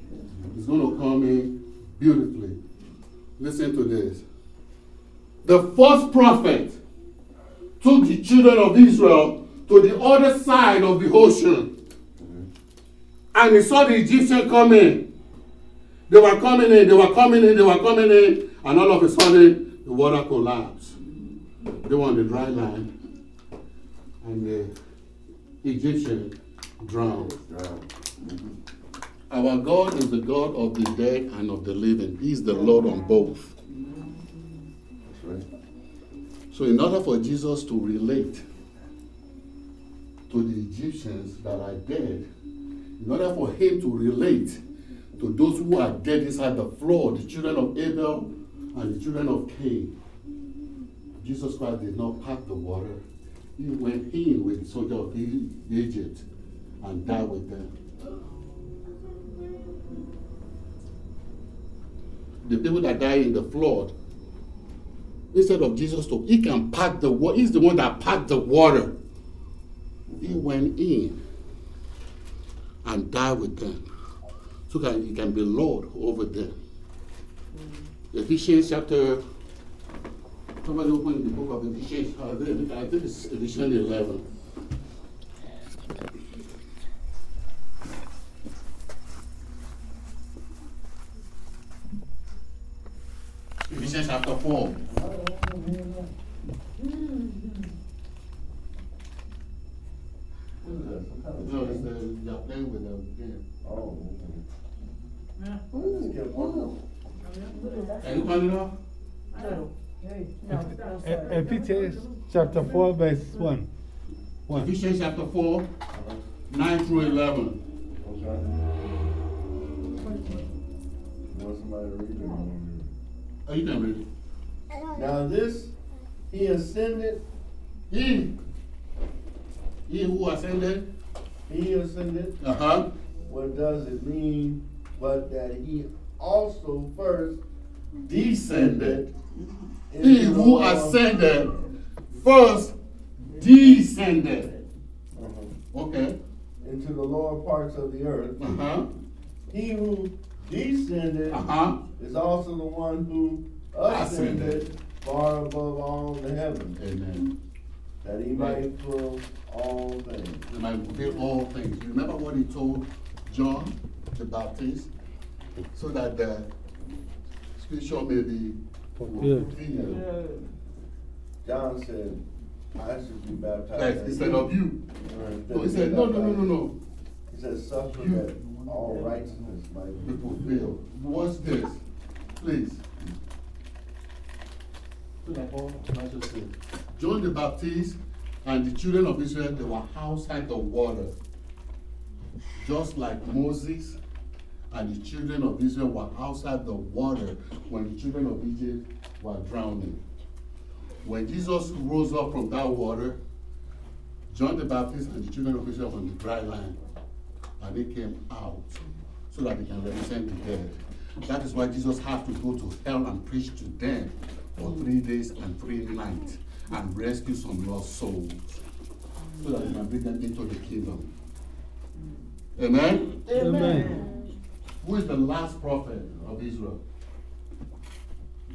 He's going to come in beautifully. Listen to this. The first prophet took the children of Israel to the other side of the ocean. And he saw the Egyptian coming. They were coming in, they were coming in, they were coming in, and all of a sudden the water collapsed. They were on the dry land, and the Egyptian drowned. Our God is the God of the dead and of the living. He's the Lord on both. That's right. So, in order for Jesus to relate to the Egyptians that are dead, in order for him to relate to those who are dead inside the flood, the children of Abel and the children of Cain, Jesus Christ did not part the water. He went in with the soldier of Egypt and died with them. The people that died in the flood, instead of Jesus to, he can part the water. He's the one that part the water. He went in and died with them, so that he can be Lord over them. Ephesians chapter. Somebody open the book of Ephesians. uh, I think it's Ephesians eleven. Ephesians chapter four. What is that? Some kind of No, it's game? the, you're playing with them again. Oh, okay. What is Ephesians chapter 4, verse 1. 1. Ephesians chapter 4, 9 through 11. I'm sorry. Want somebody to read it? or want me Oh, you can read read it? Now this, he ascended, He, he who ascended, he ascended, uh huh, what does it mean? But that he also first descended. He who ascended first descended. Uh-huh. Okay, into the lower parts of the earth. uh huh, He who descended uh huh. is also the one who ascended far above all the heavens, Amen. that he might fill all things. And I fulfill all things. Remember what he told John the Baptist? So that the scripture may be Fulfilled. fulfilled. John said, I should be baptized. Like, as instead you." of you. Or No, he said, no, no, no, no, no. He said, suffer You. that all righteousness might Be be fulfilled. What's this? Please. So that all righteousness. John the Baptist and the children of Israel, they were outside the water. Just like Moses and the children of Israel were outside the water when the children of Egypt were drowning. When Jesus rose up from that water, John the Baptist and the children of Israel were on the dry land. And they came out. so that they can represent the dead. That is why Jesus had to go to hell and preach to them for three days and three nights and rescue some lost souls so that he can bring them into the kingdom. Amen? Amen. Who is the last prophet of Israel?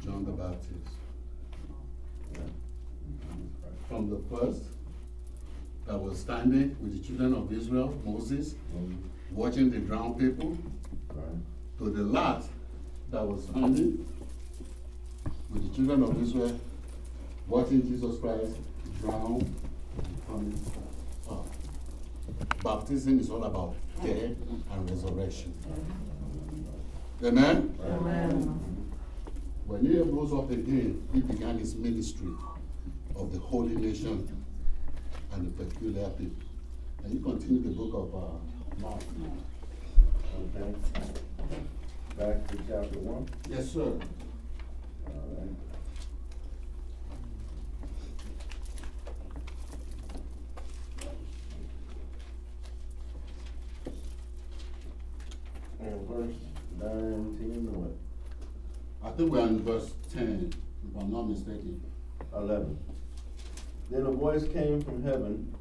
John the Baptist. From the first that was standing with the children of Israel, Moses, mm-hmm. watching the drowned people, to the last that was standing with the children of Israel, watching Jesus Christ drown from up. Baptism is all about death and resurrection. Amen? Amen. When he rose up again, he began his ministry of the holy nation and the peculiar people. And you continue the book of uh, Mark. Okay. Back to chapter one. Yes, sir. All right. And verse nineteen or what? I think we're in verse 10, if I'm not mistaken. Eleven. Then a voice came from heaven,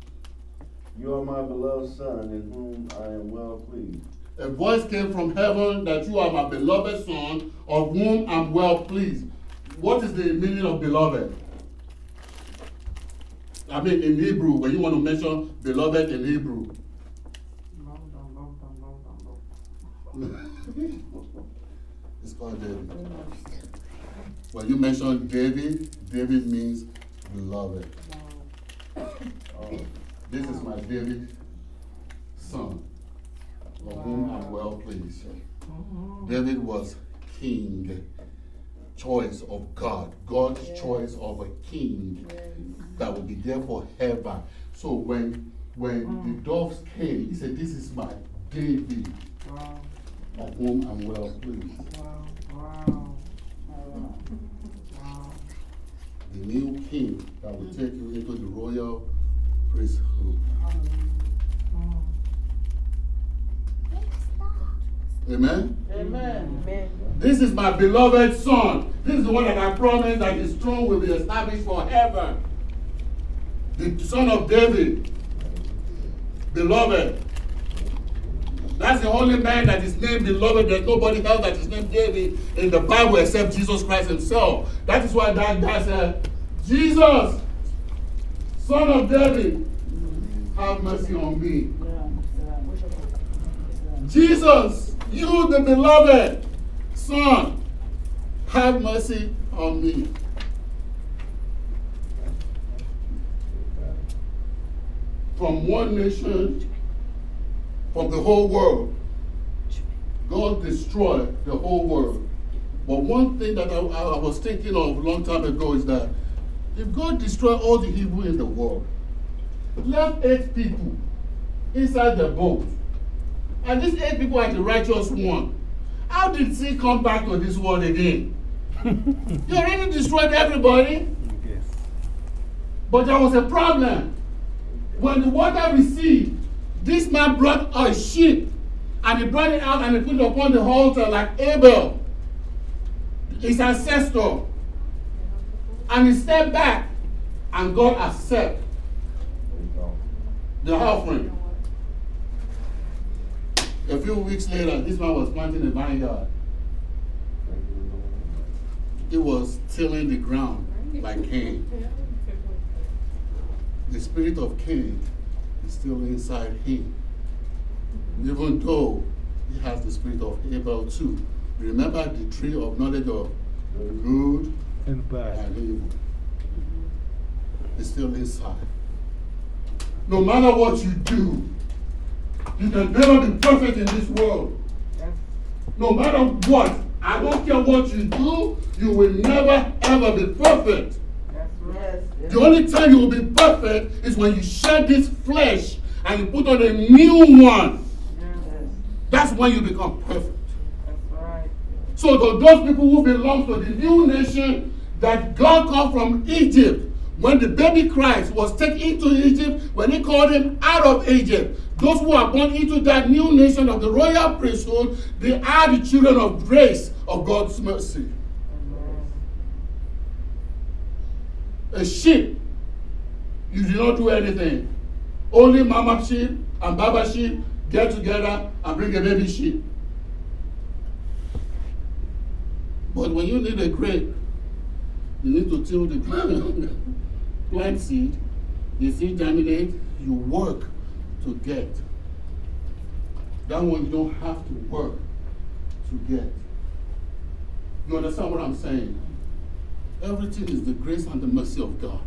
You are my beloved son, in whom I am well pleased. A voice came from heaven that you are my beloved son, of whom I'm well pleased. What is the meaning of beloved? I mean, in Hebrew, when you want to mention beloved in Hebrew. it's called David. When you mention David, David means beloved. Oh, This is my David son, of whom I'm well pleased. Mm-hmm. David was king, choice of God, God's choice of a king that will be there forever. So when when the mm. doves came, he said, This is my David, Wow, of whom I'm well pleased. wow, wow. Wow. The new king that will take you into the royal priesthood. Amen. Amen. Amen. This is my beloved son. This is the one that I promised that his throne will be established forever. The son of David. Beloved. That's the only man that is named beloved. There's nobody else that is named David in the Bible except Jesus Christ himself. That is why that guy said, Jesus, son of David, have mercy on me. Jesus, you the beloved Son, have mercy on me. From one nation, from the whole world, God destroyed the whole world. But one thing that I, I was thinking of a long time ago is that if God destroyed all the evil in the world, left eight people inside the boat, and these eight people are the righteous one. How did he come back to this world again? he already destroyed everybody. Yes. But there was a problem. When the water receded, this man brought a sheep and he brought it out and he put it upon the altar like Abel, his ancestor. And he stepped back and God accepted the offering. A few weeks later, this man was planting a vineyard. He was tilling the ground like Cain. The spirit of Cain is still inside him. Even though he has the spirit of Abel too. Remember the tree of knowledge of good And bad. and evil. It's still inside. No matter what you do, you can never be perfect in this world. No matter what, I don't care what you do, you will never ever be perfect. The only time you will be perfect is when you shed this flesh and you put on a new one. That's when you become perfect. Right. So to those people who belong to the new nation that God called from Egypt, when the baby Christ was taken into Egypt, when he called him out of Egypt, those who are born into that new nation of the royal priesthood, they are the children of grace of God's mercy. A sheep, you do not do anything. Only mama sheep and baba sheep get together and bring a baby sheep. But when you need a grape, you need to till the ground, plant seed, the seed germinate, you work to get. That one you don't have to work to get. You understand what I'm saying? Everything is the grace and the mercy of God.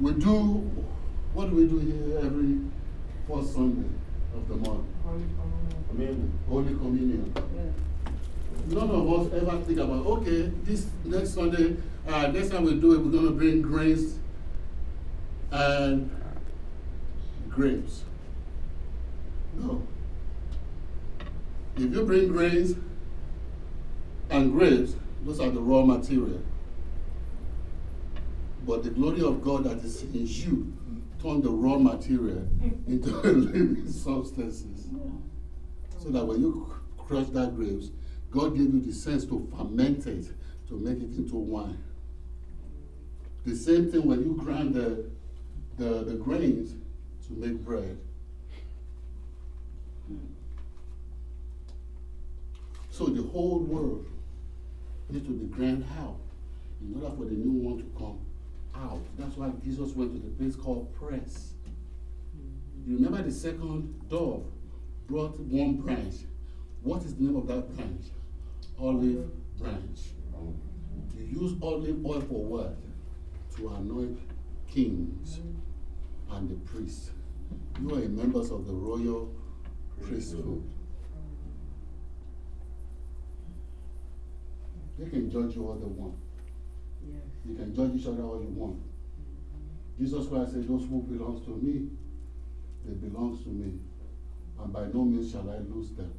We do, what do we do here every first Sunday of the month? Amen. Holy Communion. None of us ever think about, okay, this next Sunday, uh, next time we do it, we're going to bring grains and grapes. No. If you bring grains and grapes, those are the raw material. But the glory of God that is in you turn the raw material into living substances. So that when you crush that grapes, God gave you the sense to ferment it, to make it into wine. The same thing when you grind the, the, the grains to make bread. Hmm. So the whole world needs to be ground out in order for the new one to come out. That's why Jesus went to the place called press. Mm-hmm. You remember the second dove brought one branch. What is the name of that branch? Olive branch. You use olive oil for what? To anoint kings mm-hmm. and the priests. You are members of the royal priesthood. They can judge you all they want. You can judge each other all you want. Mm-hmm. Jesus Christ said, Those who belongs to me, they belongs to me. And by no means shall I lose them.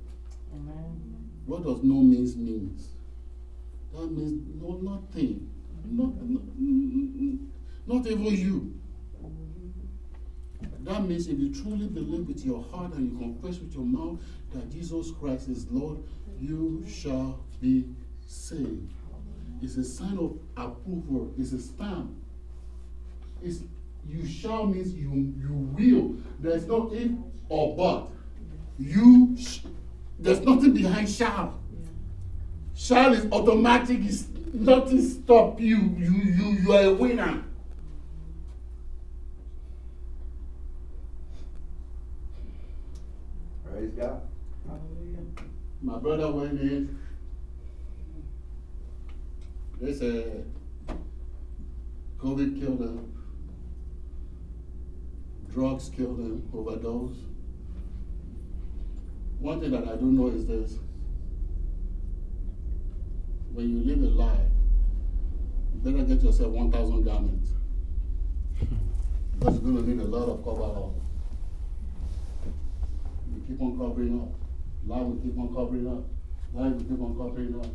Amen. What does no means means? That means no nothing. Mm-hmm. Not, not, not even you. Mm-hmm. That means if you truly believe with your heart and you confess with your mouth that Jesus Christ is Lord, you shall be saved. It's a sign of approval. It's a stamp. It's you shall means you you will. There's no if or but. You sh- there's nothing behind shall. Shall is automatic. Is nothing stop you. You you you are a winner. Praise God. Hallelujah. My brother went in. They said COVID killed him. Drugs killed him, overdose. One thing that I do know is this. When you live a lie, you better get yourself 1,000 garments. Because you're going to need a lot of cover up. You keep on covering up. Lie will keep on covering up. Lie will keep on covering up.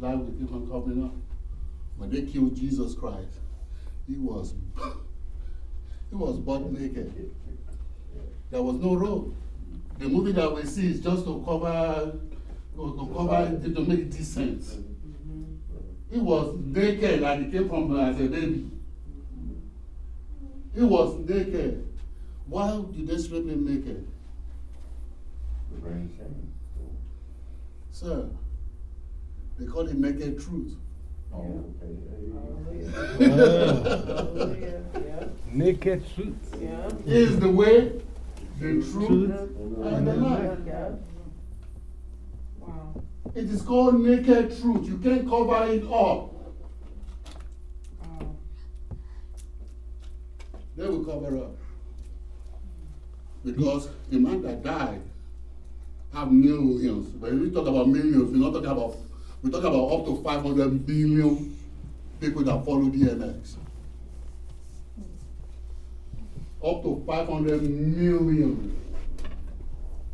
Lie will keep on covering up. When they killed Jesus Christ, he was he was butt naked. There was no robe. The movie that we see is just to cover to cover it, to make it decent. He was naked and he came from as a baby. He was naked. Why did they strip him naked? The brain shame. Sir, they call it naked truth. Okay. Naked truth. is the way, the truth, Truth. and the life. Wow. It is called naked truth. You can't cover it up. Wow. They will cover up. Because the man that died have millions. When we talk about millions, we're not talking about, we're talking about up to 500 million people that follow DMX. Up to 500 million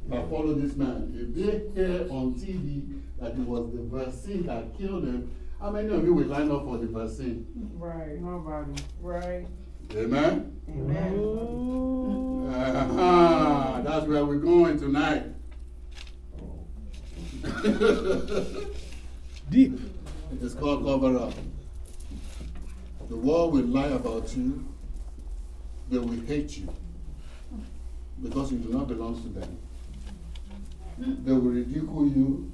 that follow this man. If they hear on TV that it was the vaccine that killed him, how many of you will line up for the vaccine? Right, nobody, right, Amen? amen. Uh-huh, that's where we're going tonight. Deep. It's called cover up. The world will lie about you. They will hate you because you do not belong to them. They will ridicule you.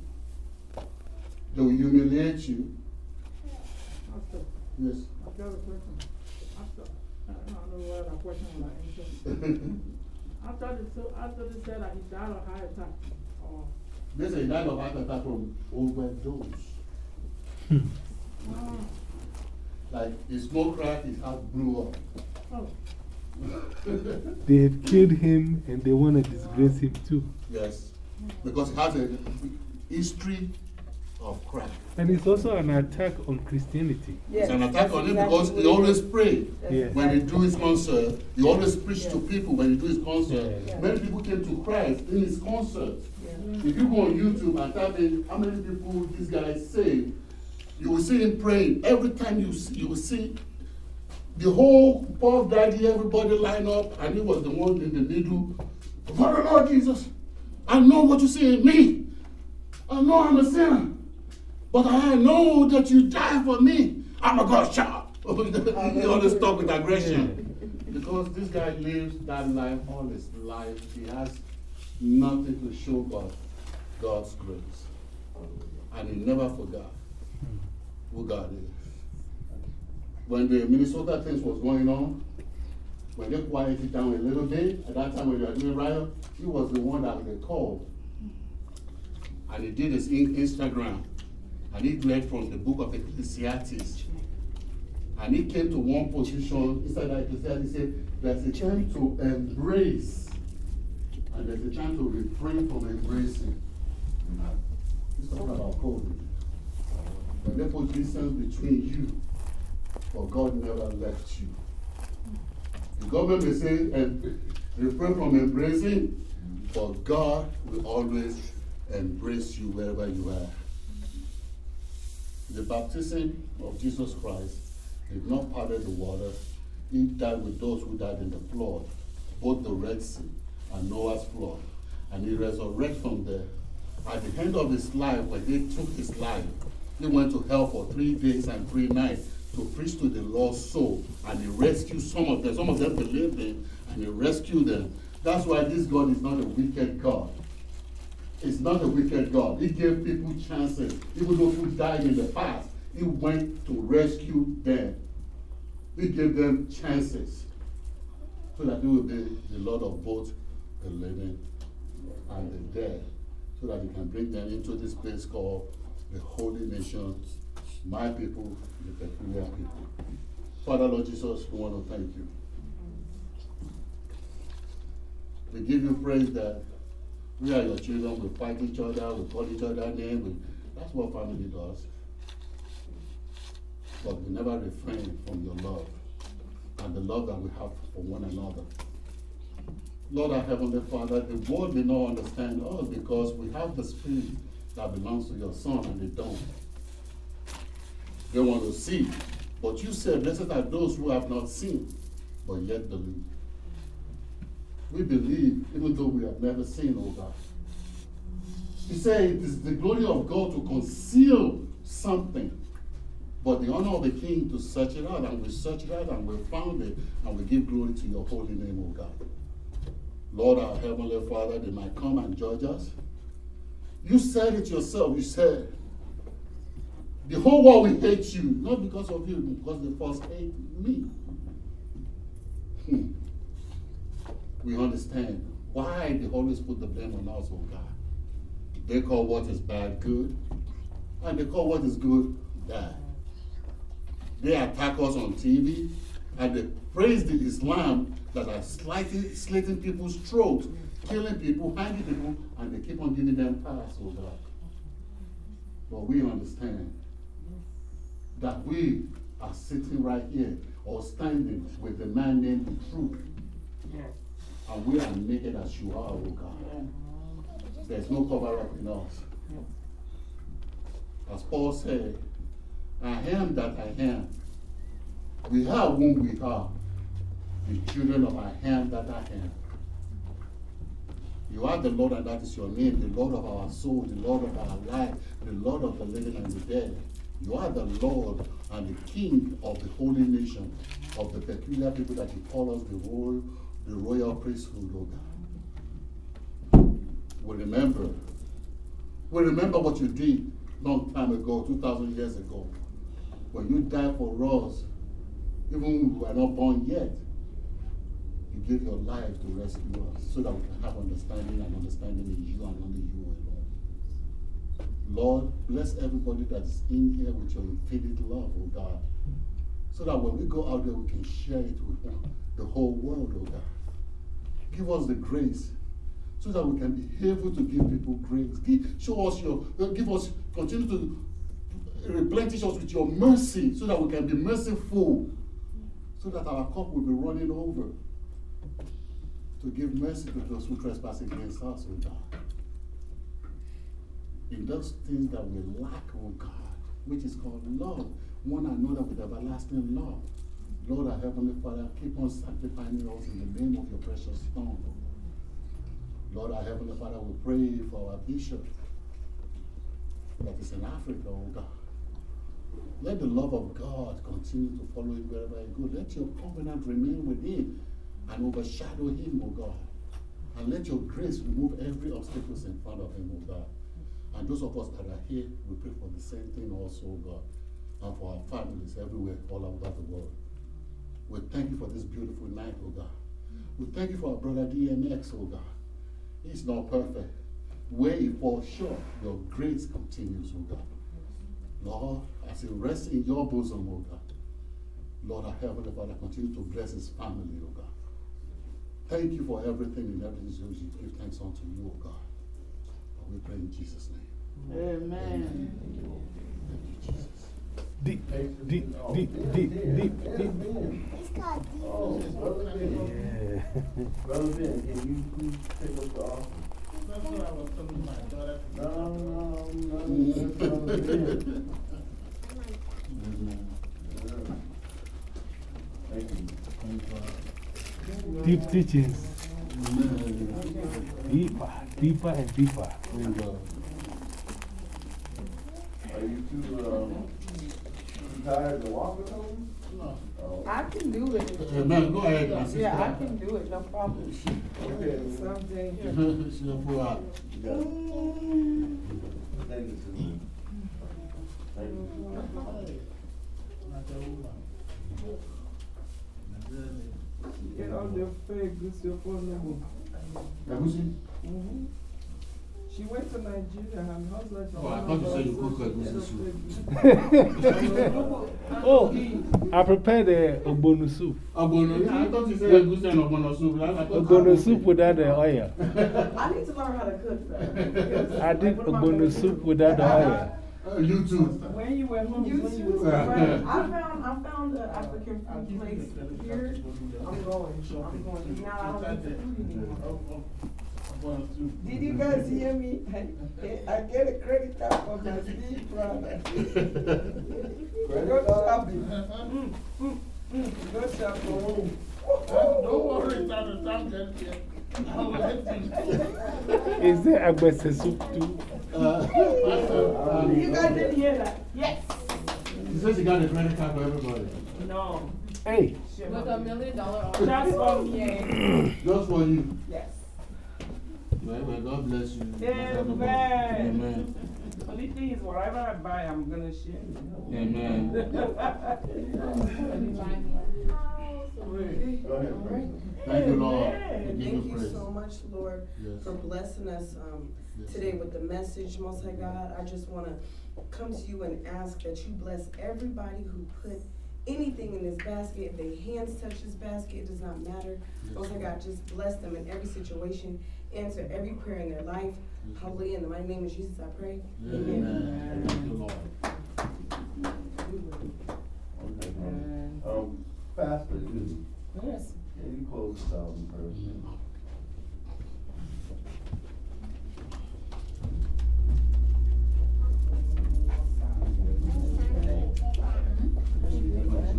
They will humiliate you. Pastor, Yes. I've got a question. After, I don't know whether the question will answer. After the, so after they said that he died of heart attack, or, They say he died of heart attack from overdose. Oh, Like he smoked crack, his heart blew up. oh, They have killed him and they want to disgrace him too. Yes, because he has a history of crack. And it's also an attack on Christianity. It's an attack on him because he always pray. Yeah. When he do his concert, he always preach to people when he do his concert. Yeah. Many people came to Christ in his concert. If you go on YouTube and type in how many people this guy saved, you will see him praying. Every time you see, you will see the whole Puff Daddy, everybody line up, and he was the one in the middle. Father Lord Jesus, I know what you see in me. I know I'm a sinner. But I know that you died for me. I'm a God child. he always talk with aggression. Because this guy lives that life all his life. He has nothing to show but God's grace. And he never forgot who God. When the Minnesota things was going on, when they quieted down a little bit, at that time when they were doing riot, he was the one that they called. And he did his in- Instagram. And he read from the book of Ecclesiastes. And he came to one position inside that Ecclesiastes. He said, There's a time to embrace, and there's a time to refrain from embracing. He's talking about COVID. They put distance between you, but God never left you. The government may say, and refrain from embracing, but God will always embrace you wherever you are. The baptism of Jesus Christ did not parted the water. He died with those who died in the flood, both the Red Sea and Noah's flood. And he resurrected from there. At the end of his life, when they took his life, he went to hell for three days and three nights to preach to the lost soul. And he rescued some of them. Some of them believed him, and he rescued them. That's why this God is not a wicked God. It's not a wicked God. He gave people chances. Even those who died in the past, He went to rescue them. He gave them chances so that He will be the Lord of both the living and the dead, so that He can bring them into this place called the holy nation, my people, the peculiar people. Father, Lord Jesus, we want to thank you. We give you praise that we are your children, we fight each other, we call each other name. We, that's what family does. But we never refrain from your love and the love that we have for one another. Lord our Heavenly Father, the world may not understand us because we have the spirit that belongs to your Son and they don't. They want to see. But you said, Blessed are those who have not seen, but yet believe. We believe even though we have never seen, oh God. He said it is the glory of God to conceal something, but the honor of the king to search it out. And we search it out and we found it, and we give glory to your holy name, oh God. Lord, our Heavenly Father, they might come and judge us. You said it yourself. You said, the whole world will hate you, not because of you, because they first hate me. Hmm. We understand why they always put the blame on us, oh God. They call what is bad good, and they call what is good bad. They attack us on TV, and they praise the Islam that are slitting, slitting people's throats, killing people, hanging people, and they keep on giving them pass, God. But we understand that we are sitting right here or standing with the man named the truth. And we are naked as you are, oh God. There's no cover up in us. As Paul said, I am that I am. We are whom we are. The children of I am that I am. You are the Lord, and that is your name, the Lord of our soul, the Lord of our life, the Lord of the living and the dead. You are the Lord and the King of the holy nation, of the peculiar people that you call us the royal, the royal priesthood, oh God. We remember. We remember what you did long time ago, 2,000 years ago, when you died for us, even when we were not born yet. You gave your life to rescue us so that we can have understanding and understanding in you and only you alone. Lord, bless everybody that's in here with your infinite love, oh God, so that when we go out there, we can share it with the whole world, oh God. Give us the grace so that we can be able to give people grace. Give, show us your, uh, give us, continue to replenish us with your mercy so that we can be merciful, so that our cup will be running over. To give mercy to those who trespass against us, oh God. In those things that we lack, oh God, which is called love, one another with everlasting love. Lord, our Heavenly Father, keep on sanctifying us in the name of your precious Son. Lord, our Heavenly Father, we pray for our bishop that is in Africa, O God. Let the love of God continue to follow him wherever he goes. Let your covenant remain with him and overshadow him, oh God. And let your grace remove every obstacle in front of him, oh God. And those of us that are here, we pray for the same thing also, oh God. And for our families everywhere, all over the world. We thank you for this beautiful night, oh God. We thank you for our brother DMX, oh God. He's not perfect. Where he falls short, your grace continues, oh God. Lord, as he rests in your bosom, oh God. Lord, our Heavenly Father, continue to bless his family, oh God. Thank you for everything and everything so we give thanks unto you, oh God. And we pray in Jesus' name. Amen. Thank you, Jesus. Deep, deep, deep, deep, deep, deep. Oh, Brother Ben, Yeah. Brother Ben, can you please take up the offering? That's what I was telling my daughter. No, no, no, that's Brother Ben. Thank you. Deep teachings. Deeper, deeper and deeper. Are you too, um, tired to walk or something? No. Oh, I can do it. Amen. Go ahead, my sister. Yeah, I can do it, no problem. Okay. Someday. She'll pull out. you. Thank you, Susan. Thank you. Get on your face, this is your phone number. Egusi? Mhm. She went to Nigeria and husband. Oh, I thought you said you cook egusi soup. Oh, I prepared the ogbono soup. Ogbono, yeah, I thought you said egusi and ogbono soup. I- I thought- Ogbono soup without the oil. I need to learn how to cook that. I did ogbono soup without the oil. Uh, You too. When you were home, You when you too, were. right. I found, I found an African food place here. I'm going, I'm going. Now I don't eat the food anymore. Did you guys hear me? I, I get a credit card for my speed product. Go shopping. Mm, mm, mm. Go shopping. Don't worry, it's not the time yet. I'll let you know. Is there agbese soup too? Uh, you guys didn't hear that? Yes. She said she got a credit card for everybody. No. Hey, With a million dollar offer. Just for me. Just for you. Yes. Well, well, God bless you. Amen. Amen. Only thing is, whatever I buy, I'm gonna share. Amen. Go ahead, Frank. Thank you, Lord. Amen. Thank you praise. so much, Lord, Yes. for blessing us um, Yes. today with the message. Most High God, I just want to come to you and ask that you bless everybody who put anything in this basket. If their hands touch this basket, it does not matter. Most High God, just bless them in every situation. Answer every prayer in their life. Hallelujah. In the mighty name of Jesus, I pray. Amen. Thank you, Lord. Okay, um, um, Pastor, Yes. Can you close this out in prayer?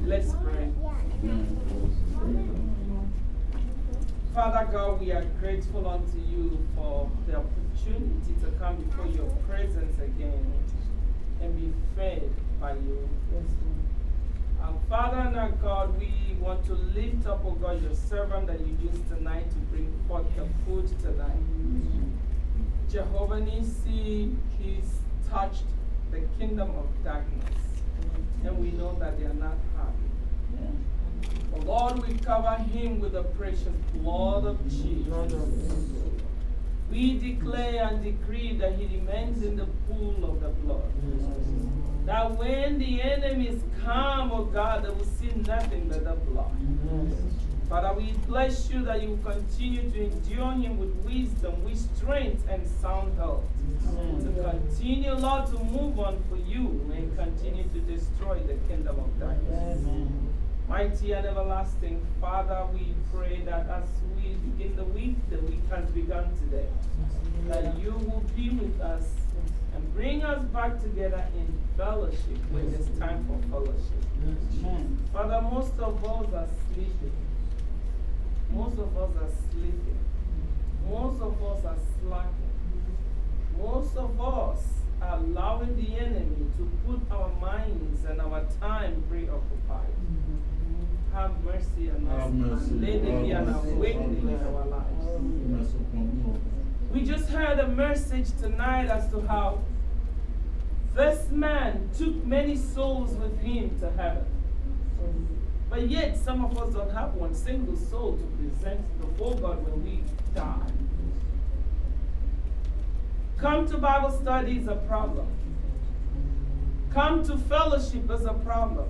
Let's pray. Father God, we are grateful unto you for the opportunity to come before your presence again and be fed by you. Our Father and our God, we want to lift up, oh God, your servant that you used tonight to bring forth the food tonight. Jehovah Nisi, he's touched the kingdom of darkness, and we know that they are not happy. But Lord, we cover him with the precious blood of Jesus. We declare and decree that he remains in the pool of the blood. That when the enemies come, oh God, they will see nothing but the blood. Father, we bless you that you continue to endure him with wisdom, with strength, and sound health. To continue, Lord, to move on for you and continue to destroy the kingdom of darkness. Mighty and everlasting Father, we pray that as we begin the week, the week has begun today, that you will be with us and bring us back together in fellowship when it's time for fellowship. Father, most of us are sleeping. Most of us are sleeping. Most of us are slacking. Most of us are allowing the enemy to put our minds and our time preoccupied. Have mercy on us. Mercy. and Let there be an awakening in our lives. We just heard a message tonight as to how this man took many souls with him to heaven. But yet, some of us don't have one single soul to present before God when we die. Come to Bible study is a problem. Come to fellowship is a problem.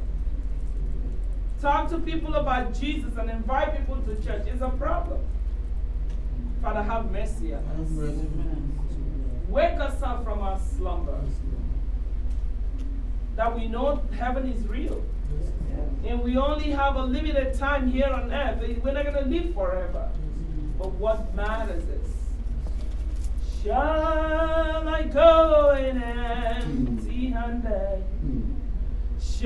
Talk to people about Jesus and invite people to church is a problem. Father, have mercy on us. Wake us up from our slumber. That we know heaven is real. And we only have a limited time here on earth. We're not going to live forever. But what matters is Shall I go in empty handed?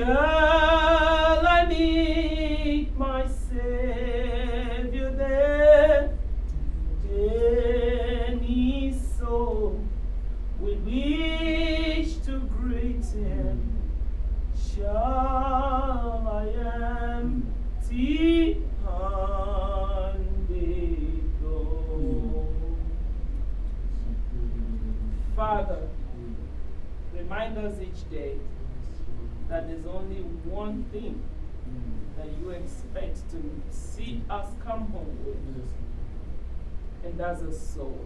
Shall I meet my Savior there? Any soul will wish to greet him. Shall I empty handed go? Father, remind us each day that there's only one thing that you expect to see us come home with, and that's a soul.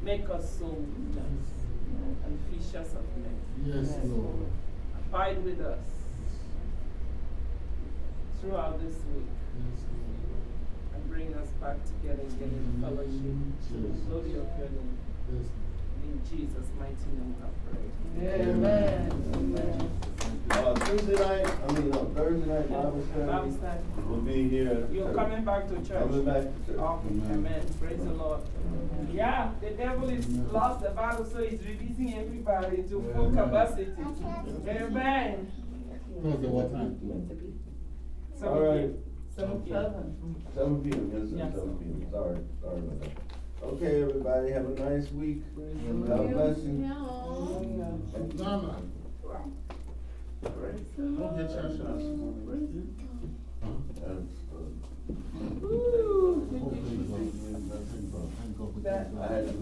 Make us soul winners and fishers of men. Yes, Lord. Abide with us throughout this week and bring us back together again in fellowship. Glory of your name. In Jesus' mighty name I pray. Amen. Uh, Tuesday night, I mean, uh, Thursday night, Bible study. Bible study, study. we'll be here. You're coming back to church. Coming back to church. Okay, amen. Praise the Lord. Yeah, the devil is lost the battle, so he's releasing everybody to full capacity. Amen. Thursday, what time? All right. Seven p.m. Seven P M, yes, sir, Yes. seven P M, sorry, sorry about that. Okay, everybody, have a nice week. God bless you. Nana. That one.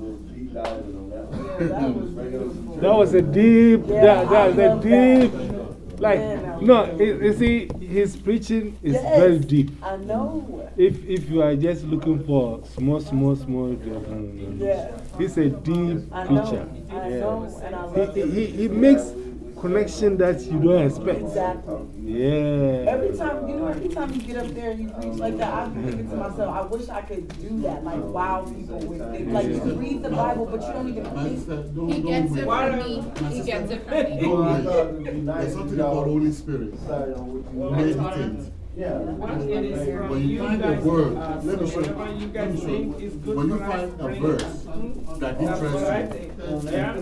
Yeah, that was Bring it up some That was a deep, Yeah, that, that was a love that. deep, like, no, you see, his preaching is Yes, very deep. I know. If, if you are just looking for small, small, small, Yeah. he's a deep know. preacher. I know, I love he, he, he makes connection that you don't expect. Exactly. Yeah. Every time, you know, every time you get up there and you preach like that, I'm thinking to myself, I wish I could do that, like wow people with it. Like you read the Bible, but you don't even Man think. He gets it from me. He gets it from me. Well, I thought it'd be nice There's something y'all Holy Spirit. decided on Meditate. Yeah. What it is from When you you find a guys, word, uh, let me so show you. whatever you Let guys me show you. think is good When you for us, find a verse, to that That's interests you. think. Yeah.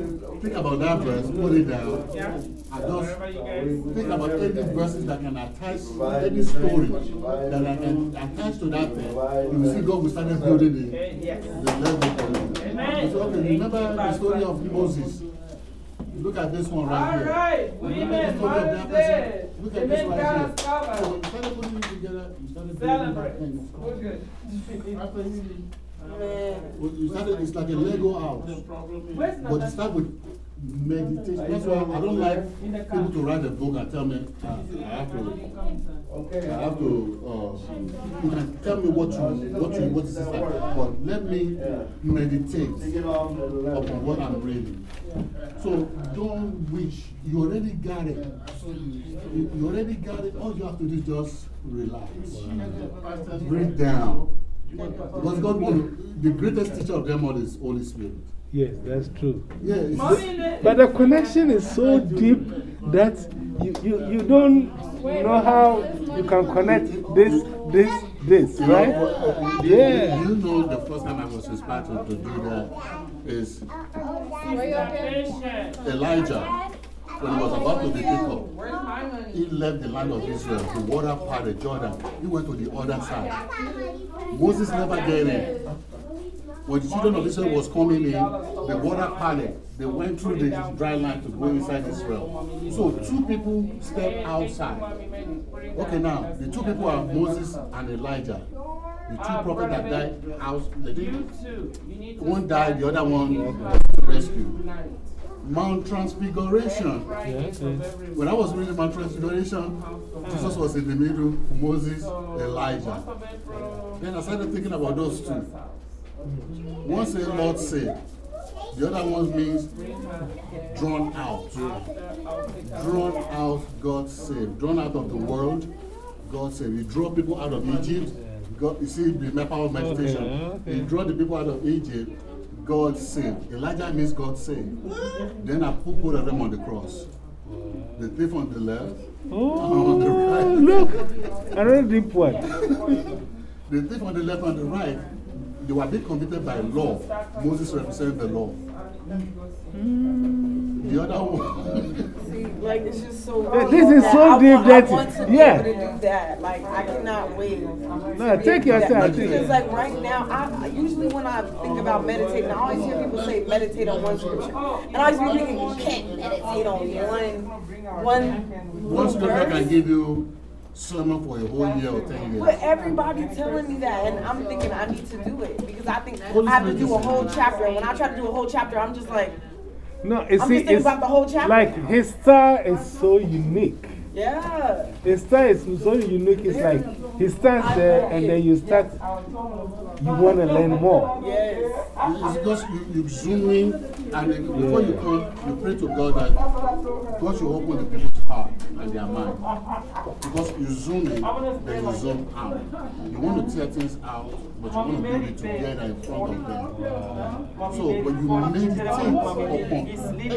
Think about that verse, put it down. Yeah. And Whatever you just think about any verses that can attach any story that I can attach to that thing. You will see God will start building the, Okay, yes. the level for you. So, okay, remember the story of Moses. Look at this one right All here. right, Remember the women, story Mother's Day. Person? Look at this Amen, right here. So cover. you started putting it together, you started building Celebrate. that thing. Good. After you, Man. well, you started, it's like a Lego house. Where's But you start with meditation. That's why I don't like people to write a book and tell me, uh, I have to, okay, I have to, uh, you can tell me what you, what you, what is inside. But let me meditate upon what I'm reading. So don't wish, you already got it. You, you already got it. All you have to do is just relax. Breathe down. Because God the greatest teacher of them all is Holy Spirit. Yes, that's true. Yeah, it's Mommy, But the connection is so deep that you, you, you don't know how you can connect this, this, this, right? uh, you- Yeah. You know, the first time I was inspired to, to do that is. Elijah, when he was about to be picked up. Where's my money? He left the land of Israel, the water part of Jordan. He went to the other side. Moses never get in. When the children of Israel was coming in, the water parted. They went through the dry land to go inside Israel. So two people stepped outside. Okay, now, the two people are Moses and Elijah. The two prophets that died out, they You didn't, too. You need to. one died, the other one was rescued. Mount Transfiguration. When I was reading Mount Transfiguration, Jesus was in the middle, Moses, Elijah. Then I started thinking about those two. One said, Lord saved. The other one means drawn out. Drawn out, God saved. Drawn out of the world, God saved. He drew people out of Egypt. God, you see, the power of meditation. Okay, okay. He drew the people out of Egypt. God saved. Elijah means God saved. Then I put both of them on the cross. The thief on the left, oh, on the Oh, right. look, another deep one. The thief on the left and the right, they were being convicted by law. Moses represented the law. The other one, See, like, it's just so. Yeah, this is so deep that- I want yeah. to do that. Like, I cannot wait. No, take your time. Because, like, right now, I, I usually when I think about meditating, I always hear people say meditate on one scripture. And I always be thinking, you can't meditate on one, one, one scripture verse. can give you sermon for a whole year or 10 years. But everybody telling me that, and I'm thinking I need to do it because I think Holy I have to do a whole chapter. And when I try to do a whole chapter, I'm just like, No, you I'm see, just thinking it's about the whole chapter. like his style is so unique. yeah. His style is so unique. It's like he stands there and then you start, you want to learn more. Yes. It's because you, you zoom in and then before you come, you pray to God that God should open the people's and their mind. Because you zoom in, then you zoom out. You want to tear things out, but you want to build it together in front of them. So when you meditate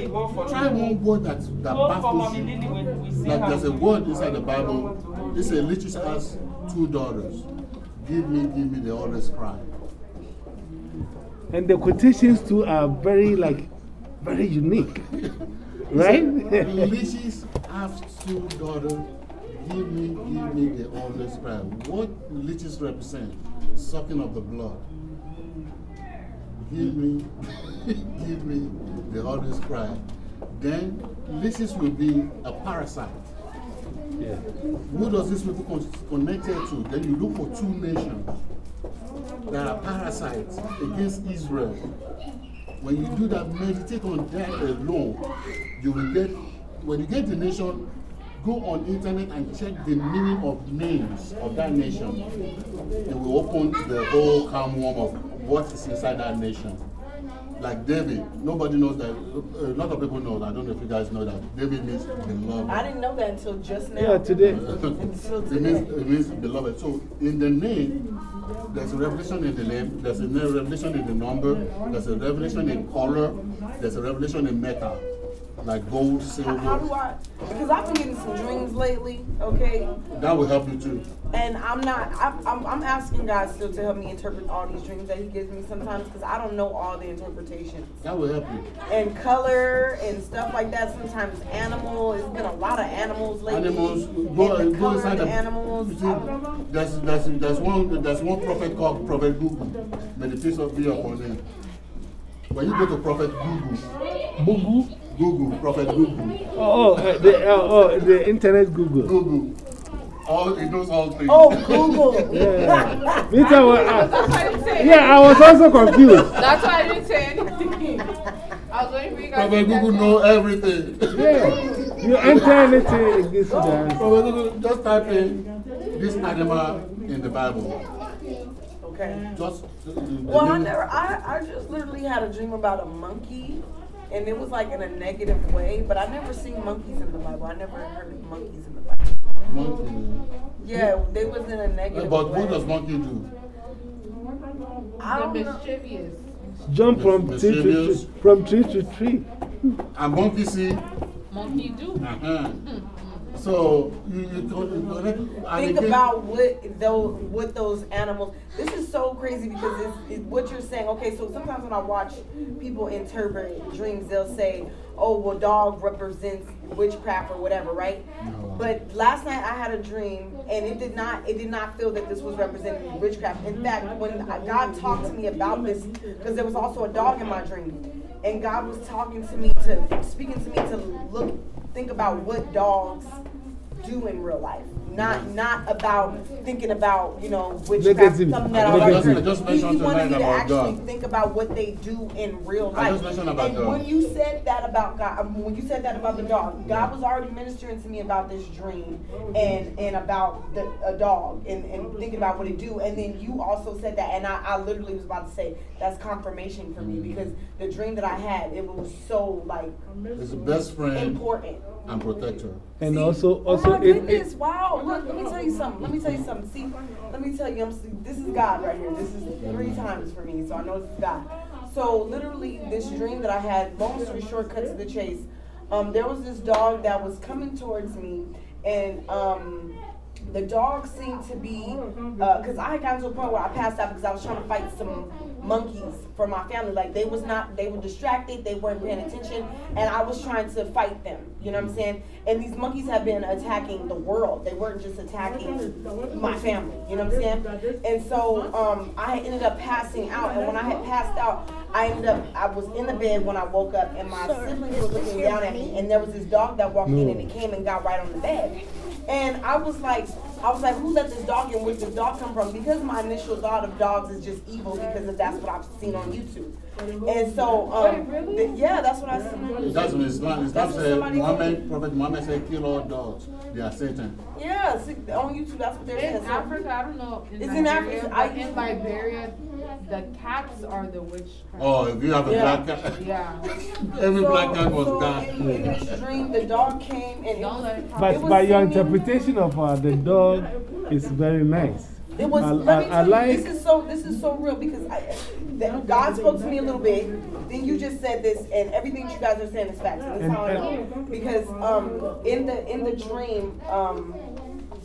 upon, try one word that, that baffles you. Like there's a word inside the Bible. This a Lichis has two daughters. Give me, give me, they always cry. And the quotations too are very, like, very unique. Right? Lichis have two daughters. Give me, give me, they always cry. What lichis represent? Sucking of the blood. Give me, give me, they always cry. Then lichis will be a parasite. yeah. Who does this people con connected to? Then you look for two nations that are parasites against Israel. When you do that, meditate on that alone, you will get, when you get the nation, go on internet and check the meaning of names of that nation. It will open the whole calm worm of what is inside that nation. Like David, nobody knows that. Uh, a lot of people know. That. I don't know if you guys know that. David means beloved. I didn't know that until just now. Yeah, today. Until it, means, today. it means beloved. So in the name, there's a revelation in the name, there's a revelation in the number, there's a revelation in color, there's a revelation in metal. like gold, How, how do silver. I? Because I've been getting some dreams lately, okay? That will help you too. And I'm not, I'm, I'm, I'm asking God still to help me interpret all these dreams that He gives me sometimes because I don't know all the interpretations. That will help you. And color and stuff like that. Sometimes animal. It's been a lot of animals lately. Animals, and the go color inside of the the animals. You see, there's, there's, there's one, that's one prophet called Prophet Google. May the peace of be upon him. When you go to Prophet Google, Google? Google, Prophet Google, Oh, uh, the, uh, oh, the internet Google. Google, all, it knows all things. Oh, Google. Yeah. Me too, I That's why I didn't say yeah, I was also confused. That's why I didn't say anything. I was waiting for you guys Prophet Google know everything. Yeah. You enter anything, it gives you the answer. Prophet Google, just type in this animal in the Bible. Okay. Just. Uh, the- the Well, I never. I, I just literally had a dream about a monkey, and it was like in a negative way. But I never seen monkeys in the Bible. I never heard of monkeys in the Bible. Monkey. Yeah, they was in a negative But way. what does monkey do? I The don't know. mischievous. Jump from Miss- tree to tree. From tree to tree. And monkey see. Monkey do. Uh-huh. So you, you, go- you Think about what those what those animals. This is so crazy because it's, it's what you're saying. Okay, so sometimes when I watch people interpret dreams, they'll say, "Oh, well, dog represents witchcraft or whatever," right? But last night I had a dream, and it did not it did not feel that this was representing witchcraft. In fact, when God talked to me about this, because there was also a dog in my dream, and God was talking to me to speaking to me to look think about what dogs do in real life. Not not about thinking about, you know, witchcraft, Negative. something that I Negative. already I just He, he mentioned wanted me tonight to actually God. think about what they do in real I life. just mentioned about and God. when you said that about God, um, when you said that about the dog, God was already ministering to me about this dream and and about the a dog and, and thinking about what it do. And then you also said that, and I, I literally was about to say that's confirmation for me because the dream that I had it was so like It's the best friend important. and protector. And also, also oh my it, goodness! it, wow, look, let me tell you something. Let me tell you something. See, let me tell you, I'm, this is God right here. This is three times for me, so I know this is God. So literally, this dream that I had. Long story short, cut to the chase. Um, there was this dog that was coming towards me, and um, the dog seemed to be because I had gotten to a point where I passed out because I was trying to fight some monkeys for my family. Like they was not, they were distracted, they weren't paying attention, and I was trying to fight them. You know what I'm saying? And these monkeys have been attacking the world. They weren't just attacking my family. You know what I'm saying? And so um, I ended up passing out, and when I had passed out, I ended up, I was in the bed when I woke up, and my siblings were looking down at me, and there was this dog that walked in, and it came and got right on the bed. And I was like, I was like, who let this dog in? Where'd this dog come from? Because my initial thought of dogs is just evil because that's what I've seen on YouTube. And so, um, th- yeah, that's what I seen on YouTube. That's what Islam. Islam That's what said, somebody Muhammad, Prophet Muhammad said, kill all dogs. They are Satan. Yeah, see, on YouTube, that's what they're saying. In So- Africa, I don't know. In It's in Liberia, Africa. I- in Liberia, the cats are the witchcraft. Oh, if you have a Yeah. black cat, Yeah. every So- black cat was so gone. In, in this dream, the dog came and it Don't was, let it it but, was but your interpretation of uh, the dog is very nice. It was. I, let I, me I tell you, like. this is so. This is so real because I, that God spoke to me a little bit. Then you just said this, and everything you guys are saying is facts. And how I know because um in the in the dream um.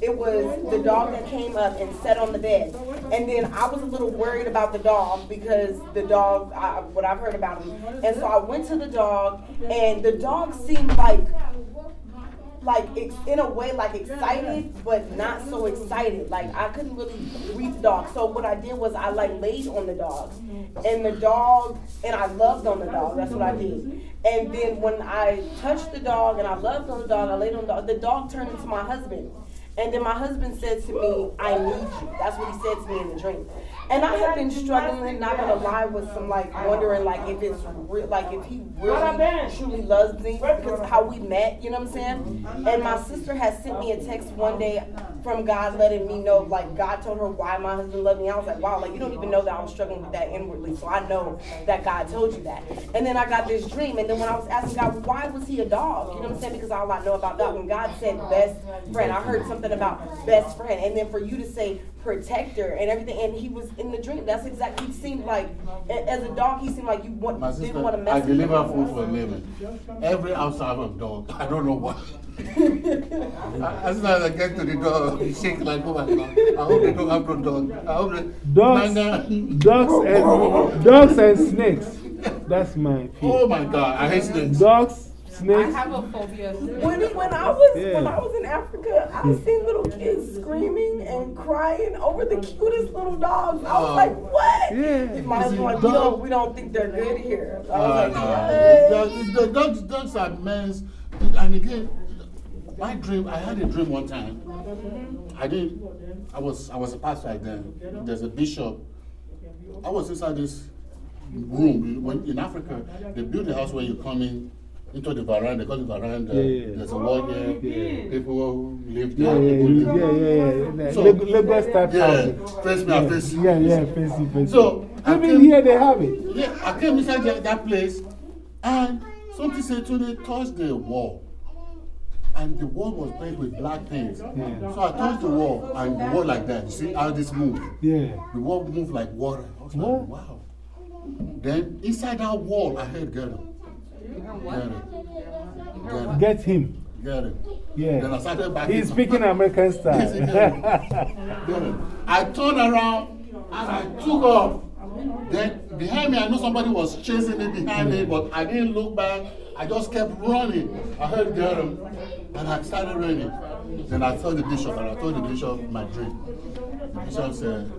It was the dog that came up and sat on the bed, and then I was a little worried about the dog because the dog, I, what I've heard about him, and so I went to the dog, and the dog seemed like like ex- in a way like excited but not so mm-hmm. excited. Like i couldn't really read the dog. So what i did was i like laid on the dog. Mm-hmm. And the dog and i loved on the dog. That's what i did. And then when i touched the dog and i loved on the dog i laid on the dog the dog turned into my husband and then my husband said to me, I need you. That's what he said to me in the dream. And I have been struggling, not gonna lie, with some like wondering like if it's real, like if he really truly loves me because how we met, you know what I'm saying? And my sister has sent me a text one day from God letting me know, like God told her why my husband loved me. I was like, wow, like you don't even know that I'm struggling with that inwardly, so I know that God told you that. And then I got this dream, and then when I was asking God, why was he a dog? You know what I'm saying? Because all I know about dog, when God said best friend, I heard something about best friend, and then for you to say protector and everything, and he was in the dream. That's exactly. He seemed like, as a dog, he seemed like you want, My didn't want to mess I with him. deliver food for a living. Every outside of dog, I don't know why. as soon as I get to the door, he shake like, oh my God. I hope they don't have no dog. I hope they. Dogs, dogs, and, dogs and snakes. That's my fear. Oh my God, I hate snakes. Dogs, I have a phobia. When, when I was Yeah. when I was in Africa, I seen little kids screaming and crying over the cutest little dogs. I was Oh. like, "What?" Yeah. My husband was like, "We don't we don't think they're good here." I was Uh, like, no. "What?" Dogs, the dogs, dogs are men's. And again, my dream, I had a dream one time. I did, I was, I was a pastor back then. There's a bishop. I was inside this room. When, in Africa, they build a house where you come in into the veranda. They call it veranda. Yeah. There's a wall here. Oh, yeah. People live Yeah, there. yeah, people yeah, live yeah, yeah. yeah. So- Lag- Lagos type Yeah, housing. face me, I face you. Yeah, yeah, face you, face So, you. I Even came- here they have it. Yeah, I came inside that, that place and something said to me, touch the wall. And the wall was painted with black paint. Yeah. So I touched the wall and the wall like that. You see how this moved? Yeah. The wall moved like water. I was What? like, wow. Then inside that wall, I heard get him. Get him. Get him. Get him. Get him. Yeah. Then I started backing He's speaking American Yes, he did. style. I turned around and I took off. Then behind me, I know somebody was chasing me behind me, but I didn't look back. I just kept running. I heard get him, and I started running. Then I told the bishop, and I told the bishop my dream. The bishop said,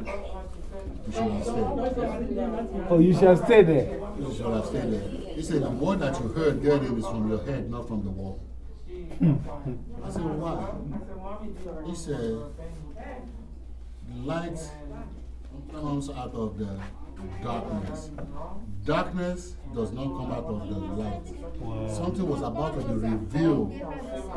You should have stayed. oh, you shall stay there. You should have stayed there. He said, The word that you heard get him is from your head, not from the wall. I said, Why? He said, Light comes out of the darkness. Darkness does not come out of the light. Something was about to be revealed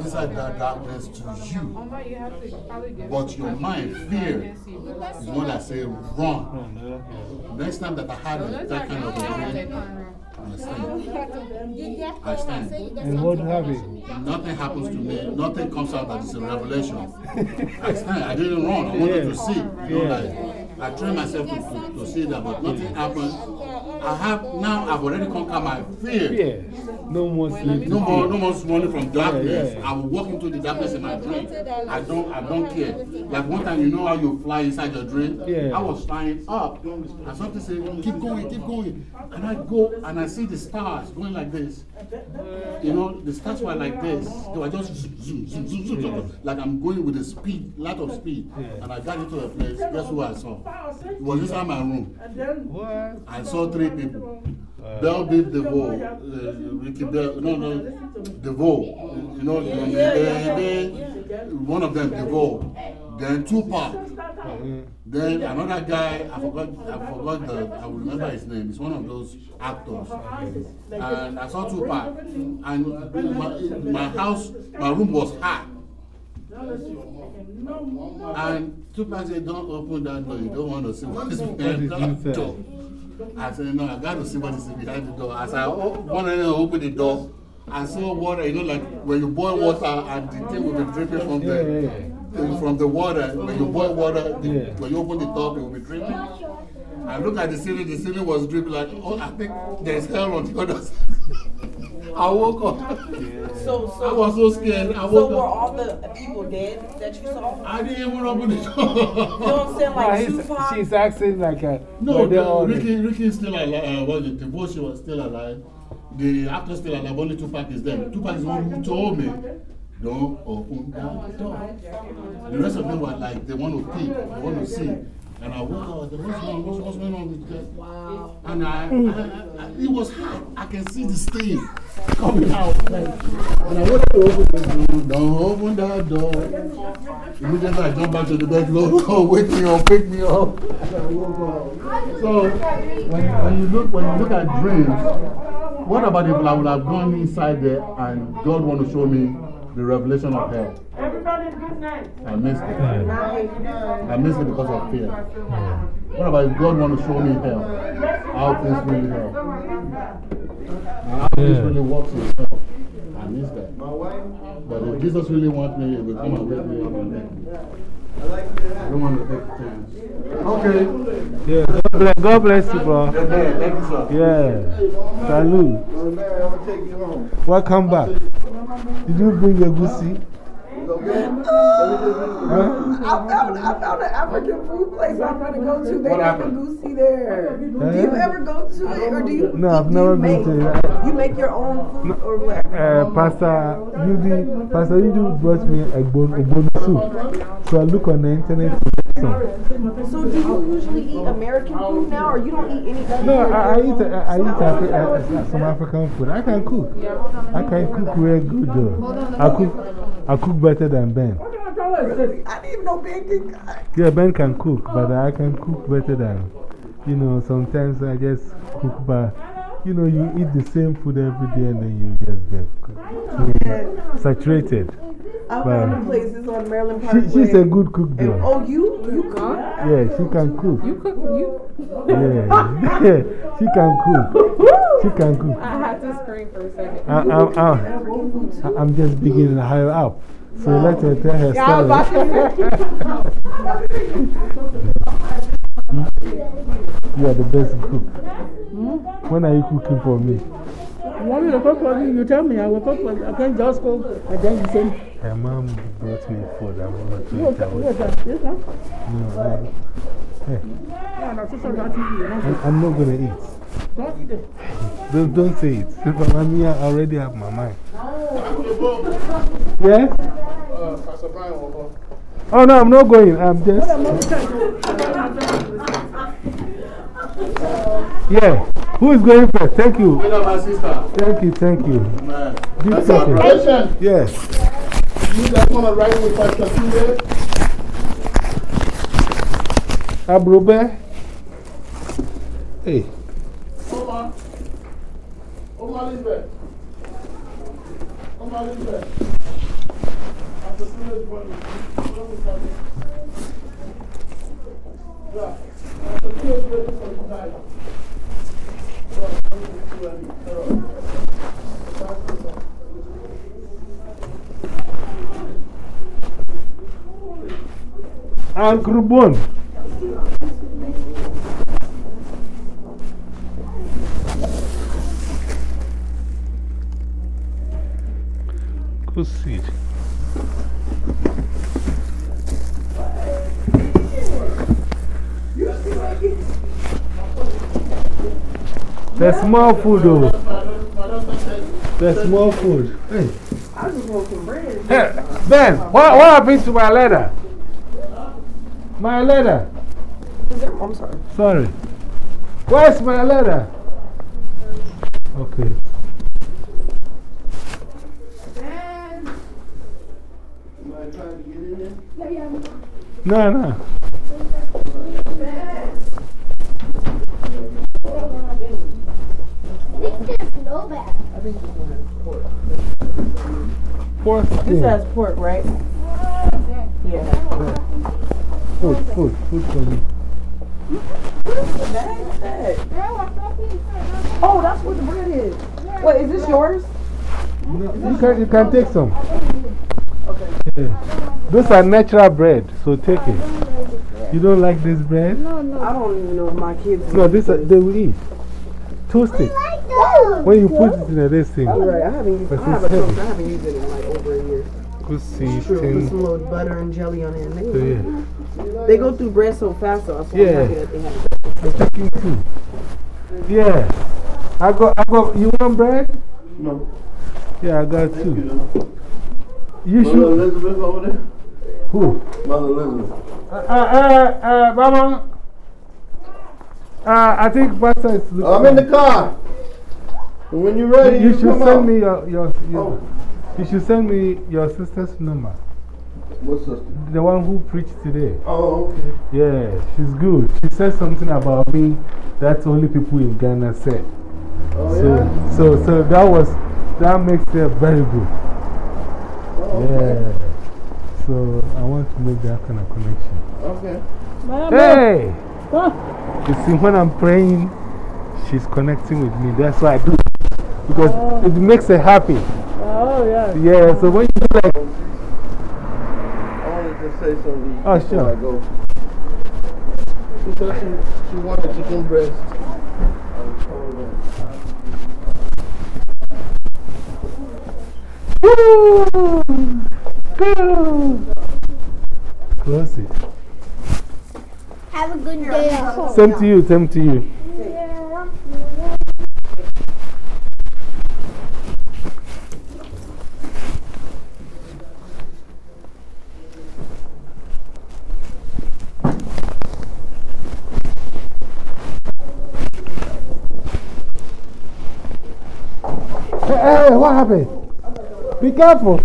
inside that darkness to you. But you have to probably give But your mind, fear, is one that say run. Oh, Next time that I had a- that kind of a dream, I stand. I stand. And what happened? Nothing happens to me. Nothing comes out that is a revelation. I stand. I didn't run. I wanted to see. You know, like, I trained myself to, to, to see that, but nothing happened. I have now. I've already conquered my fear. Yeah. No more sleep. No more, no more running from darkness. Yeah, yeah. I will walk into the darkness in my dream. I don't, I don't care. Like one time, you know how you fly inside your dream. Yeah. I was flying up, and something said, "Keep going, keep going." And I go, and I see the stars going like this. You know, the stars were like this. They were just zoom, zoom, zoom, zoom, zoom, zoom, like I'm going with a speed, lot of speed. And I got into a place. Guess who I saw? It was inside my room. And What? I saw three people. Bell Biv DeVoe, uh, Ricky Bell, no, no, DeVoe. You know, they, they, one of them, DeVoe. Then Tupac. Then another guy, I forgot, I forgot the, I will remember his name. He's one of those actors. And I saw Tupac. And my, my house, my room was hot. And Tupac said, Don't open that door. You don't want to see what is behind that door. I said, No, I got to see what is behind the door. As I wanted to open the door, I saw water. You know, like when you boil water and the thing will be dripping from the, yeah, thing eh, from the water. When you boil water, the, Yeah. when you open the top, it will be dripping. I look at the ceiling, the ceiling was dripping like, oh, I think there's hell on the other side. I woke up. So, I was so scared. I woke so woke were all the people dead that you saw? I didn't even open the door. You know what I'm saying? No, Like he's, Tupac. she's asking like a. No, were they the, all- Ricky, Ricky still alive. Uh, was it? Devotion was still alive. The actor still alive. Only Tupac is dead. Tupac is the one who told me, don't open that door. The rest of them were like, they want to peek, they want to see. And I woke up, I said, what's going on? What's, what's going on with that? Wow. And I, I, I, it was hot. I can see the steam coming out. And I wanted to open the door. Don't open that door. Immediately I jumped back to the bed. Lord, oh, wake me up, wake me up. And I woke up. So when, when you look when you look at dreams, what about if I would have gone inside there and God want to show me the revelation of hell? Everybody, good night. I missed it. I missed it because of fear. What about if God want to show me hell? How things really hell? How things Yeah. really works in? I Chinese guy. My wife? But if Jesus really wants me, he will come and wake me up and then. I like that. I don't want to take a chance. Okay. Yeah, God bless, God bless you, bro. Yeah, man, thank you, sir. Yeah. Salute. I'm gonna take you home. Welcome back. Did you bring your goosey? You okay? Huh? I found, I found an African food place I'm gonna go to. They What have a happened? goosey there. Do you ever go to it, or do you? No, I've do never you been make, to it. You make your own food, or what? Uh, Pastor Yudi, Pastor Yudi brought me a bon, a bon soup. So I look on the internet some. So do you usually eat American food now, or you don't eat any? No, I, I eat, I, I eat Afri uh, some African food. I can cook. I can cook real good though. I cook, I cook better than Ben. I didn't even know Ben cook. Yeah, Ben can cook, but I can cook better than, you know, sometimes I just cook, but, you know, you eat the same food every day and then you just get saturated. I But found a place, it's on Maryland she, Parkway. she's a good cook And, though. oh, you? You cook? Yeah, she can cook. You cook, you. Yeah, she can cook. She can cook. I had to scream for a second. I, I, I, I'm just beginning her up. So let her tell her Yeah, story. you are the best cook. Hmm? When are you cooking for me? Me to cook for you? Tell me, I will you. I can't just cook and then you say, Her mom brought me food. I want to eat that? This one? No, I, hey, Yeah, no, sister, eat I'm not going to eat. Don't eat it. Don't, don't say it. If I'm here, I already have my mind. Yes? Uh, Pastor Brian will go. Oh, no, I'm not going. I'm just. Yeah. Who is going first? Thank you. Thank you, thank you. Man. Deep That's talking. our patient. Yes. You guys want to ride with Pastor Tunde? Abrobe? Hey. Oma. Oma Lisbeth. Oma Lisbeth. Pastor going to Yeah. Pastor Tunde There's small food though. There's small food. Hey. I just want some bread. Hey, Ben, what, what happened to my letter? My letter. Is there, I'm sorry. Sorry. Where's my letter? Okay. No, no. Pork. This has pork, right? Yeah. Food, food, food for me. Oh, that's what the bread is. Wait, is this yours? No, you, can, you can take some. Okay. Yeah. Those are natural bread, so take it. You don't like this bread? No, no. I don't even know if my kids. No, this, are- they will eat. Toast it. When you put it in a this thing. You're right. I haven't used. But I have a toast. I haven't used it in like over a year. Good see, True. Put some little butter and jelly on it. And So, they, yeah. they go through bread so fast, so I'm so Yeah. happy that they have it. I'm taking two. Yeah. I got, I got, you want bread? No. Yeah, I got two. You Mother should. Elizabeth over there? Who? Mother Elizabeth. Uh, uh, uh, Mama. Uh, I think Pastor is looking. I'm in the car. And when you're ready, You you, should come send out. me your, your, your Oh. you should send me your sister's number. What sister? The one who preached today. Oh, okay. Yeah, she's good. She said something about me that only people in Ghana said. Oh, so, yeah? so, so that was, that makes her very good. Oh, Yeah. So I want to make that kind of connection. Okay. Hey! Ah. You see, when I'm praying, she's connecting with me. That's what I do. Because it makes her happy. Oh, Oh, yeah. Yeah, so when you do like, I wanted to say something Oh, before sure. I go. She said she, she wanted chicken breast. Woo! Go! Close it. Have a good day at. Same to you, same to you. Hey, hey, what happened? Be careful.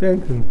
Thank you.